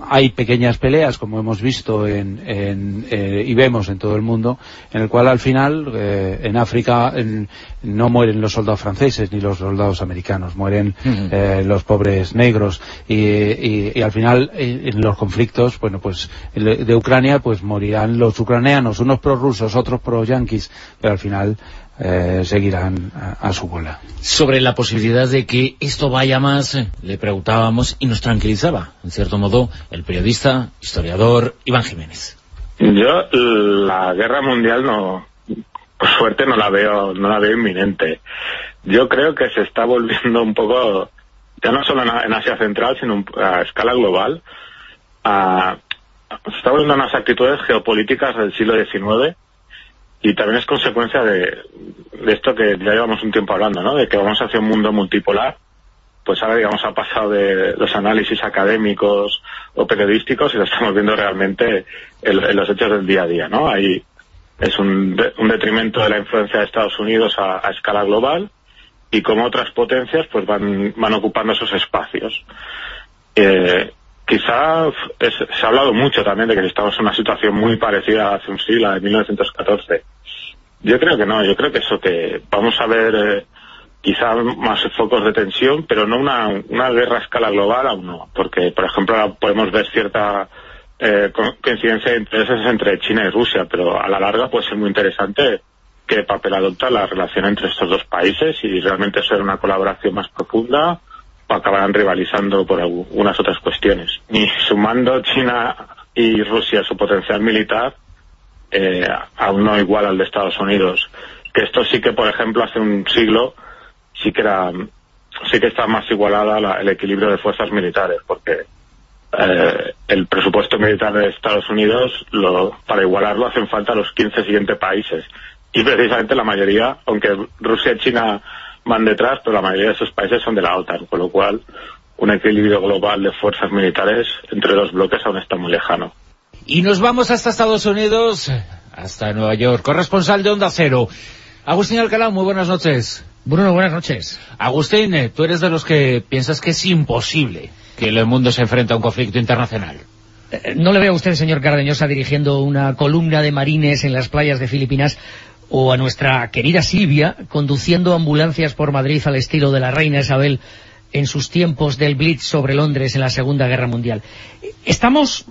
hay pequeñas peleas, como hemos visto en, en, eh, y vemos en todo el mundo, en el cual al final, eh, en África, en, no mueren los soldados franceses ni los soldados americanos, mueren uh -huh. eh, los pobres negros y, y, y al final en los conflictos, bueno, pues de Ucrania, pues morirán los ucranianos, unos pro-rusos, otros pro-yanquis, pero al final eh, seguirán a, a, su bola. Sobre la posibilidad de que esto vaya más, le preguntábamos y nos tranquilizaba, en cierto modo, el periodista, historiador Iván Jiménez. Yo la guerra mundial no, por suerte no la veo, no la veo inminente. Yo creo que se está volviendo un poco, ya no solo en Asia Central, sino a escala global, a, se está volviendo unas actitudes geopolíticas del siglo XIX y también es consecuencia de, de, esto que ya llevamos un tiempo hablando, ¿no? De que vamos hacia un mundo multipolar, pues ahora digamos ha pasado de los análisis académicos o periodísticos y lo estamos viendo realmente en, en los hechos del día a día, ¿no? Ahí es un, de, un detrimento de la influencia de Estados Unidos a, escala global y como otras potencias pues van, van ocupando esos espacios. Eh, quizá se ha hablado mucho también de que estamos en una situación muy parecida a hace un siglo, de 1914. Yo creo que no, yo creo que eso que vamos a ver eh, quizá más focos de tensión, pero no una, una guerra a escala global aún no, porque por ejemplo podemos ver cierta eh, coincidencia de intereses entre China y Rusia, pero a la larga puede ser muy interesante qué papel adopta la relación entre estos dos países y realmente ser una colaboración más profunda o acabarán rivalizando por algunas otras cuestiones. Y sumando China y Rusia su potencial militar, eh, aún no igual al de Estados Unidos. Que esto sí que, por ejemplo, hace un siglo sí que era sí que está más igualada la, el equilibrio de fuerzas militares, porque eh, el presupuesto militar de Estados Unidos, lo, para igualarlo hacen falta los 15 siguientes países. Y precisamente la mayoría, aunque Rusia y China van detrás, pero la mayoría de esos países son de la OTAN, con lo cual un equilibrio global de fuerzas militares entre los bloques aún está muy lejano. Y nos vamos hasta Estados Unidos, hasta Nueva York. Corresponsal de Onda Cero. Agustín Alcalá, muy buenas noches. Bruno, buenas noches. Agustín, eh, tú eres de los que piensas que es imposible que el mundo se enfrente a un conflicto internacional. Eh, ¿No le veo a usted, señor Cardeñosa, dirigiendo una columna de marines en las playas de Filipinas o a nuestra querida Silvia conduciendo ambulancias por Madrid al estilo de la reina Isabel en sus tiempos del Blitz sobre Londres en la Segunda Guerra Mundial. Estamos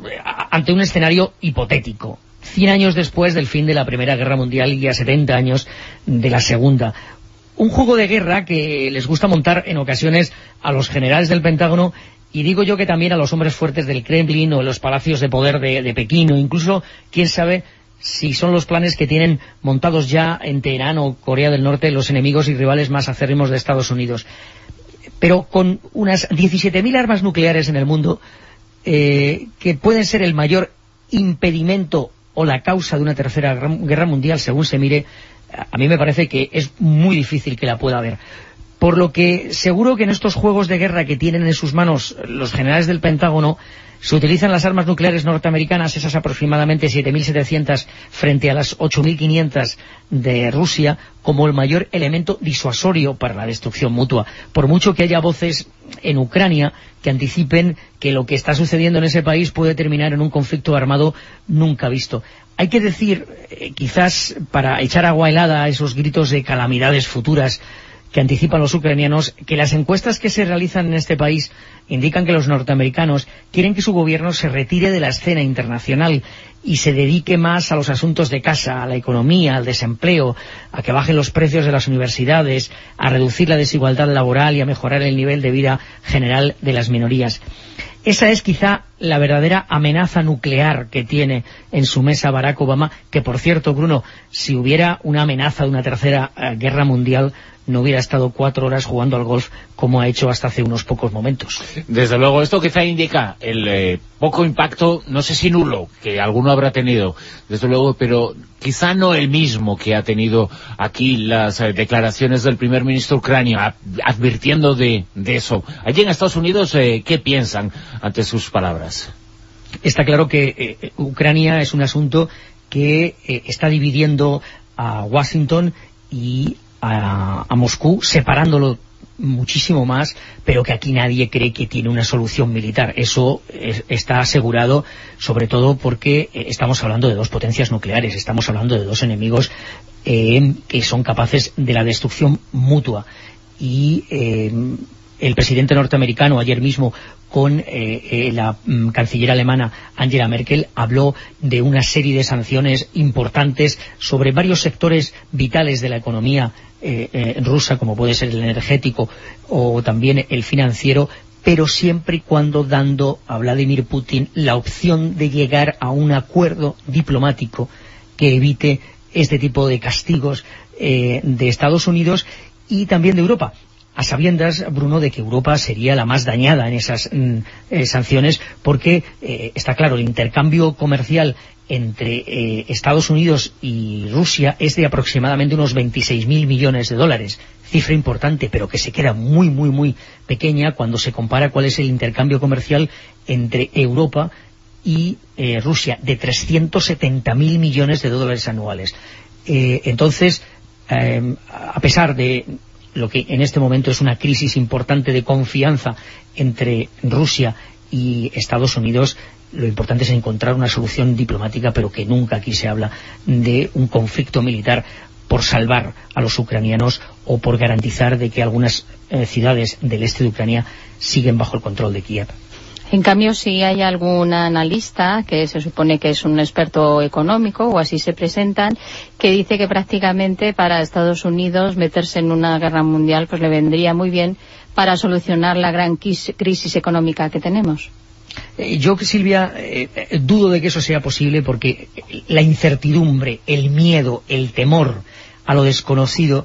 ante un escenario hipotético. 100 años después del fin de la Primera Guerra Mundial y a 70 años de la Segunda. Un juego de guerra que les gusta montar en ocasiones a los generales del Pentágono y digo yo que también a los hombres fuertes del Kremlin o en los palacios de poder de, de Pekín o incluso, quién sabe, si son los planes que tienen montados ya en Teherán o Corea del Norte los enemigos y rivales más acérrimos de Estados Unidos. Pero con unas 17.000 armas nucleares en el mundo, eh, que pueden ser el mayor impedimento o la causa de una tercera guerra mundial, según se mire, a mí me parece que es muy difícil que la pueda haber. Por lo que seguro que en estos juegos de guerra que tienen en sus manos los generales del Pentágono, se utilizan las armas nucleares norteamericanas, esas aproximadamente 7.700 frente a las 8.500 de Rusia, como el mayor elemento disuasorio para la destrucción mutua. Por mucho que haya voces en Ucrania que anticipen que lo que está sucediendo en ese país puede terminar en un conflicto armado nunca visto. Hay que decir, eh, quizás para echar agua helada a esos gritos de calamidades futuras que anticipan los ucranianos, que las encuestas que se realizan en este país indican que los norteamericanos quieren que su gobierno se retire de la escena internacional y se dedique más a los asuntos de casa, a la economía, al desempleo, a que bajen los precios de las universidades, a reducir la desigualdad laboral y a mejorar el nivel de vida general de las minorías. Esa es quizá la verdadera amenaza nuclear que tiene en su mesa Barack Obama, que por cierto, Bruno, si hubiera una amenaza de una tercera eh, guerra mundial, no hubiera estado cuatro horas jugando al golf como ha hecho hasta hace unos pocos momentos. Desde luego, esto quizá indica el eh, poco impacto, no sé si nulo, que alguno habrá tenido, desde luego, pero quizá no el mismo que ha tenido aquí las eh, declaraciones del primer ministro ucranio, advirtiendo de, eso. Allí en Estados Unidos, eh, ¿qué piensan ante sus palabras? Está claro que Ucrania es un asunto que está dividiendo a Washington y a, Moscú, separándolo muchísimo más, pero que aquí nadie cree que tiene una solución militar. Eso está asegurado, sobre todo porque eh, estamos hablando de dos potencias nucleares, estamos hablando de dos enemigos eh, que son capaces de la destrucción mutua. Y eh, el presidente norteamericano ayer mismo con eh, eh, la mm, canciller alemana Angela Merkel habló de una serie de sanciones importantes sobre varios sectores vitales de la economía eh, rusa, como puede ser el energético o también el financiero, pero siempre y cuando dando a Vladimir Putin la opción de llegar a un acuerdo diplomático que evite este tipo de castigos de Estados Unidos y también de Europa a sabiendas, Bruno, de que Europa sería la más dañada en esas mm, eh, sanciones, porque eh, está claro, el intercambio comercial entre eh, Estados Unidos y Rusia es de aproximadamente unos 26.000 millones de dólares, cifra importante, pero que se queda muy, muy, muy pequeña cuando se compara cuál es el intercambio comercial entre Europa y Rusia, de 370.000 millones de dólares anuales. entonces, a pesar de lo que en este momento es una crisis importante de confianza entre Rusia y Estados Unidos, lo importante es encontrar una solución diplomática, pero que nunca aquí se habla de un conflicto militar por salvar a los ucranianos o por garantizar de que algunas eh, ciudades del este de Ucrania siguen bajo el control de Kiev. En cambio, si hay algún analista, que se supone que es un experto económico, o así se presentan, que dice que prácticamente para Estados Unidos meterse en una guerra mundial pues le vendría muy bien para solucionar la gran crisis económica que tenemos. Eh, yo, Silvia, eh, eh, dudo de que eso sea posible porque la incertidumbre, el miedo, el temor a lo desconocido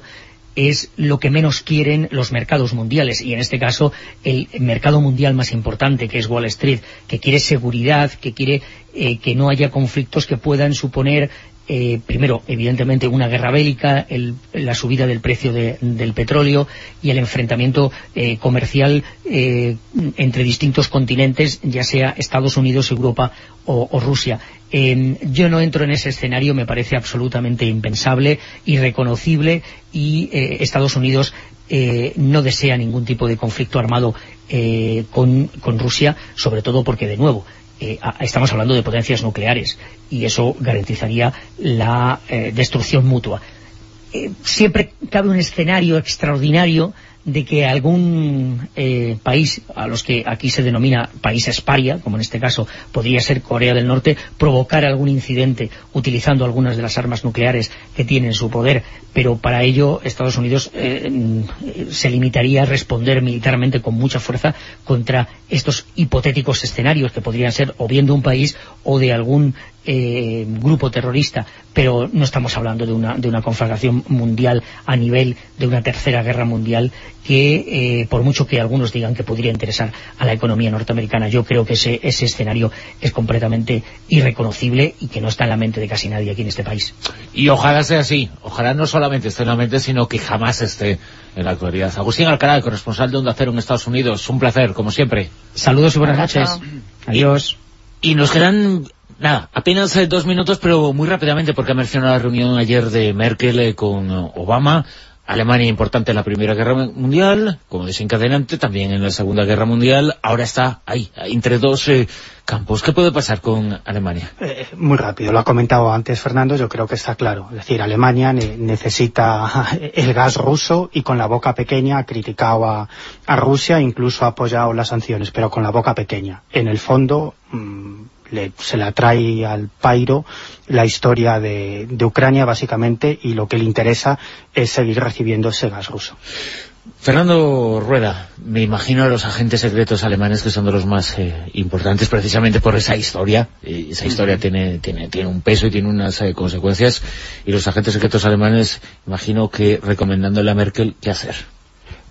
es lo que menos quieren los mercados mundiales y en este caso el mercado mundial más importante que es Wall Street, que quiere seguridad, que quiere eh, que no haya conflictos que puedan suponer eh, primero, evidentemente, una guerra bélica, la subida del precio del petróleo y el enfrentamiento eh, comercial eh, entre distintos continentes, ya sea Estados Unidos, Europa o, Rusia. yo no entro en ese escenario, me parece absolutamente impensable, irreconocible y Estados Unidos no desea ningún tipo de conflicto armado con Rusia, sobre todo porque, de nuevo, eh, estamos hablando de potencias nucleares y eso garantizaría la eh, destrucción mutua. Eh, siempre cabe un escenario extraordinario de que algún eh, país, a los que aquí se denomina países paria, como en este caso podría ser Corea del Norte, provocara algún incidente utilizando algunas de las armas nucleares que tiene en su poder, pero para ello Estados Unidos eh, mm, se limitaría a responder militarmente con mucha fuerza contra estos hipotéticos escenarios que podrían ser o bien de un país o de algún eh, grupo terrorista, pero no estamos hablando de una, de una conflagración mundial a nivel de una tercera guerra mundial que, eh, por mucho que algunos digan que podría interesar a la economía norteamericana, yo creo que ese, ese escenario es completamente irreconocible y que no está en la mente de casi nadie aquí en este país. Y ojalá sea así, ojalá no solamente esté en la mente, sino que jamás esté en la actualidad. Agustín Alcalá, corresponsal de Onda Cero en Estados Unidos, un placer, como siempre. Saludos y buenas noches. Adiós. Y, y nos quedan Nada, apenas eh, dos minutos, pero muy rápidamente, porque ha mencionado la reunión ayer de Merkel eh, con Obama. Alemania importante en la Primera Guerra Mundial, como desencadenante, también en la Segunda Guerra Mundial. Ahora está ahí, entre dos eh, campos. ¿Qué puede pasar con Alemania? Eh, muy rápido, lo ha comentado antes Fernando, yo creo que está claro. Es decir, Alemania ne necesita el gas ruso y con la boca pequeña ha criticado a, Rusia, incluso ha apoyado las sanciones, pero con la boca pequeña. En el fondo... Mmm, le, se la trae al pairo la historia de, de, Ucrania básicamente y lo que le interesa es seguir recibiendo ese gas ruso. Fernando Rueda, me imagino a los agentes secretos alemanes que son de los más eh, importantes precisamente por esa historia. Eh, esa historia uh -huh. tiene, tiene, tiene un peso y tiene unas eh, consecuencias. Y los agentes secretos alemanes, imagino que recomendándole a Merkel qué hacer.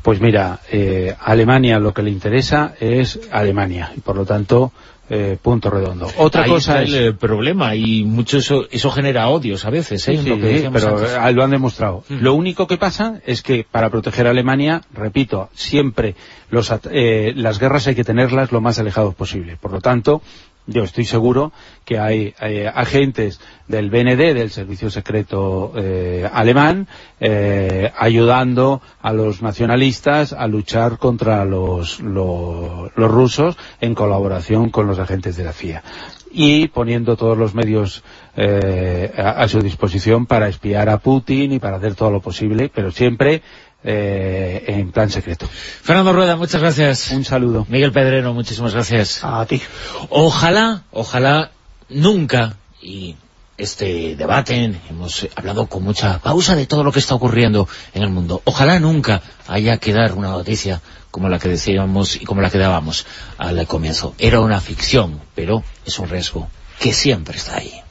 Pues mira, eh, Alemania lo que le interesa es Alemania y por lo tanto eh, punto redondo. Otra Ahí cosa es... el problema y mucho eso, eso genera odios a veces, ¿eh? Sí, lo que decíamos pero antes. eh, lo han demostrado. Mm. Lo único que pasa es que para proteger a Alemania, repito, siempre los, eh, las guerras hay que tenerlas lo más alejados posible. Por lo tanto, yo estoy seguro que hay eh, agentes del BND, del Servicio Secreto eh, alemán, eh, ayudando a los nacionalistas a luchar contra los, lo- los rusos en colaboración con los agentes de la CIA y poniendo todos los medios a su disposición para espiar a Putin y para hacer todo lo posible, pero siempre eh, en plan secreto. Fernando Rueda, muchas gracias. Un saludo. Miguel Pedrero, muchísimas gracias. A ti. Ojalá, ojalá nunca, y este debate, hemos hablado con mucha pausa de todo lo que está ocurriendo en el mundo, ojalá nunca haya que dar una noticia como la que decíamos y como la que dábamos al comienzo. Era una ficción, pero es un riesgo que siempre está ahí.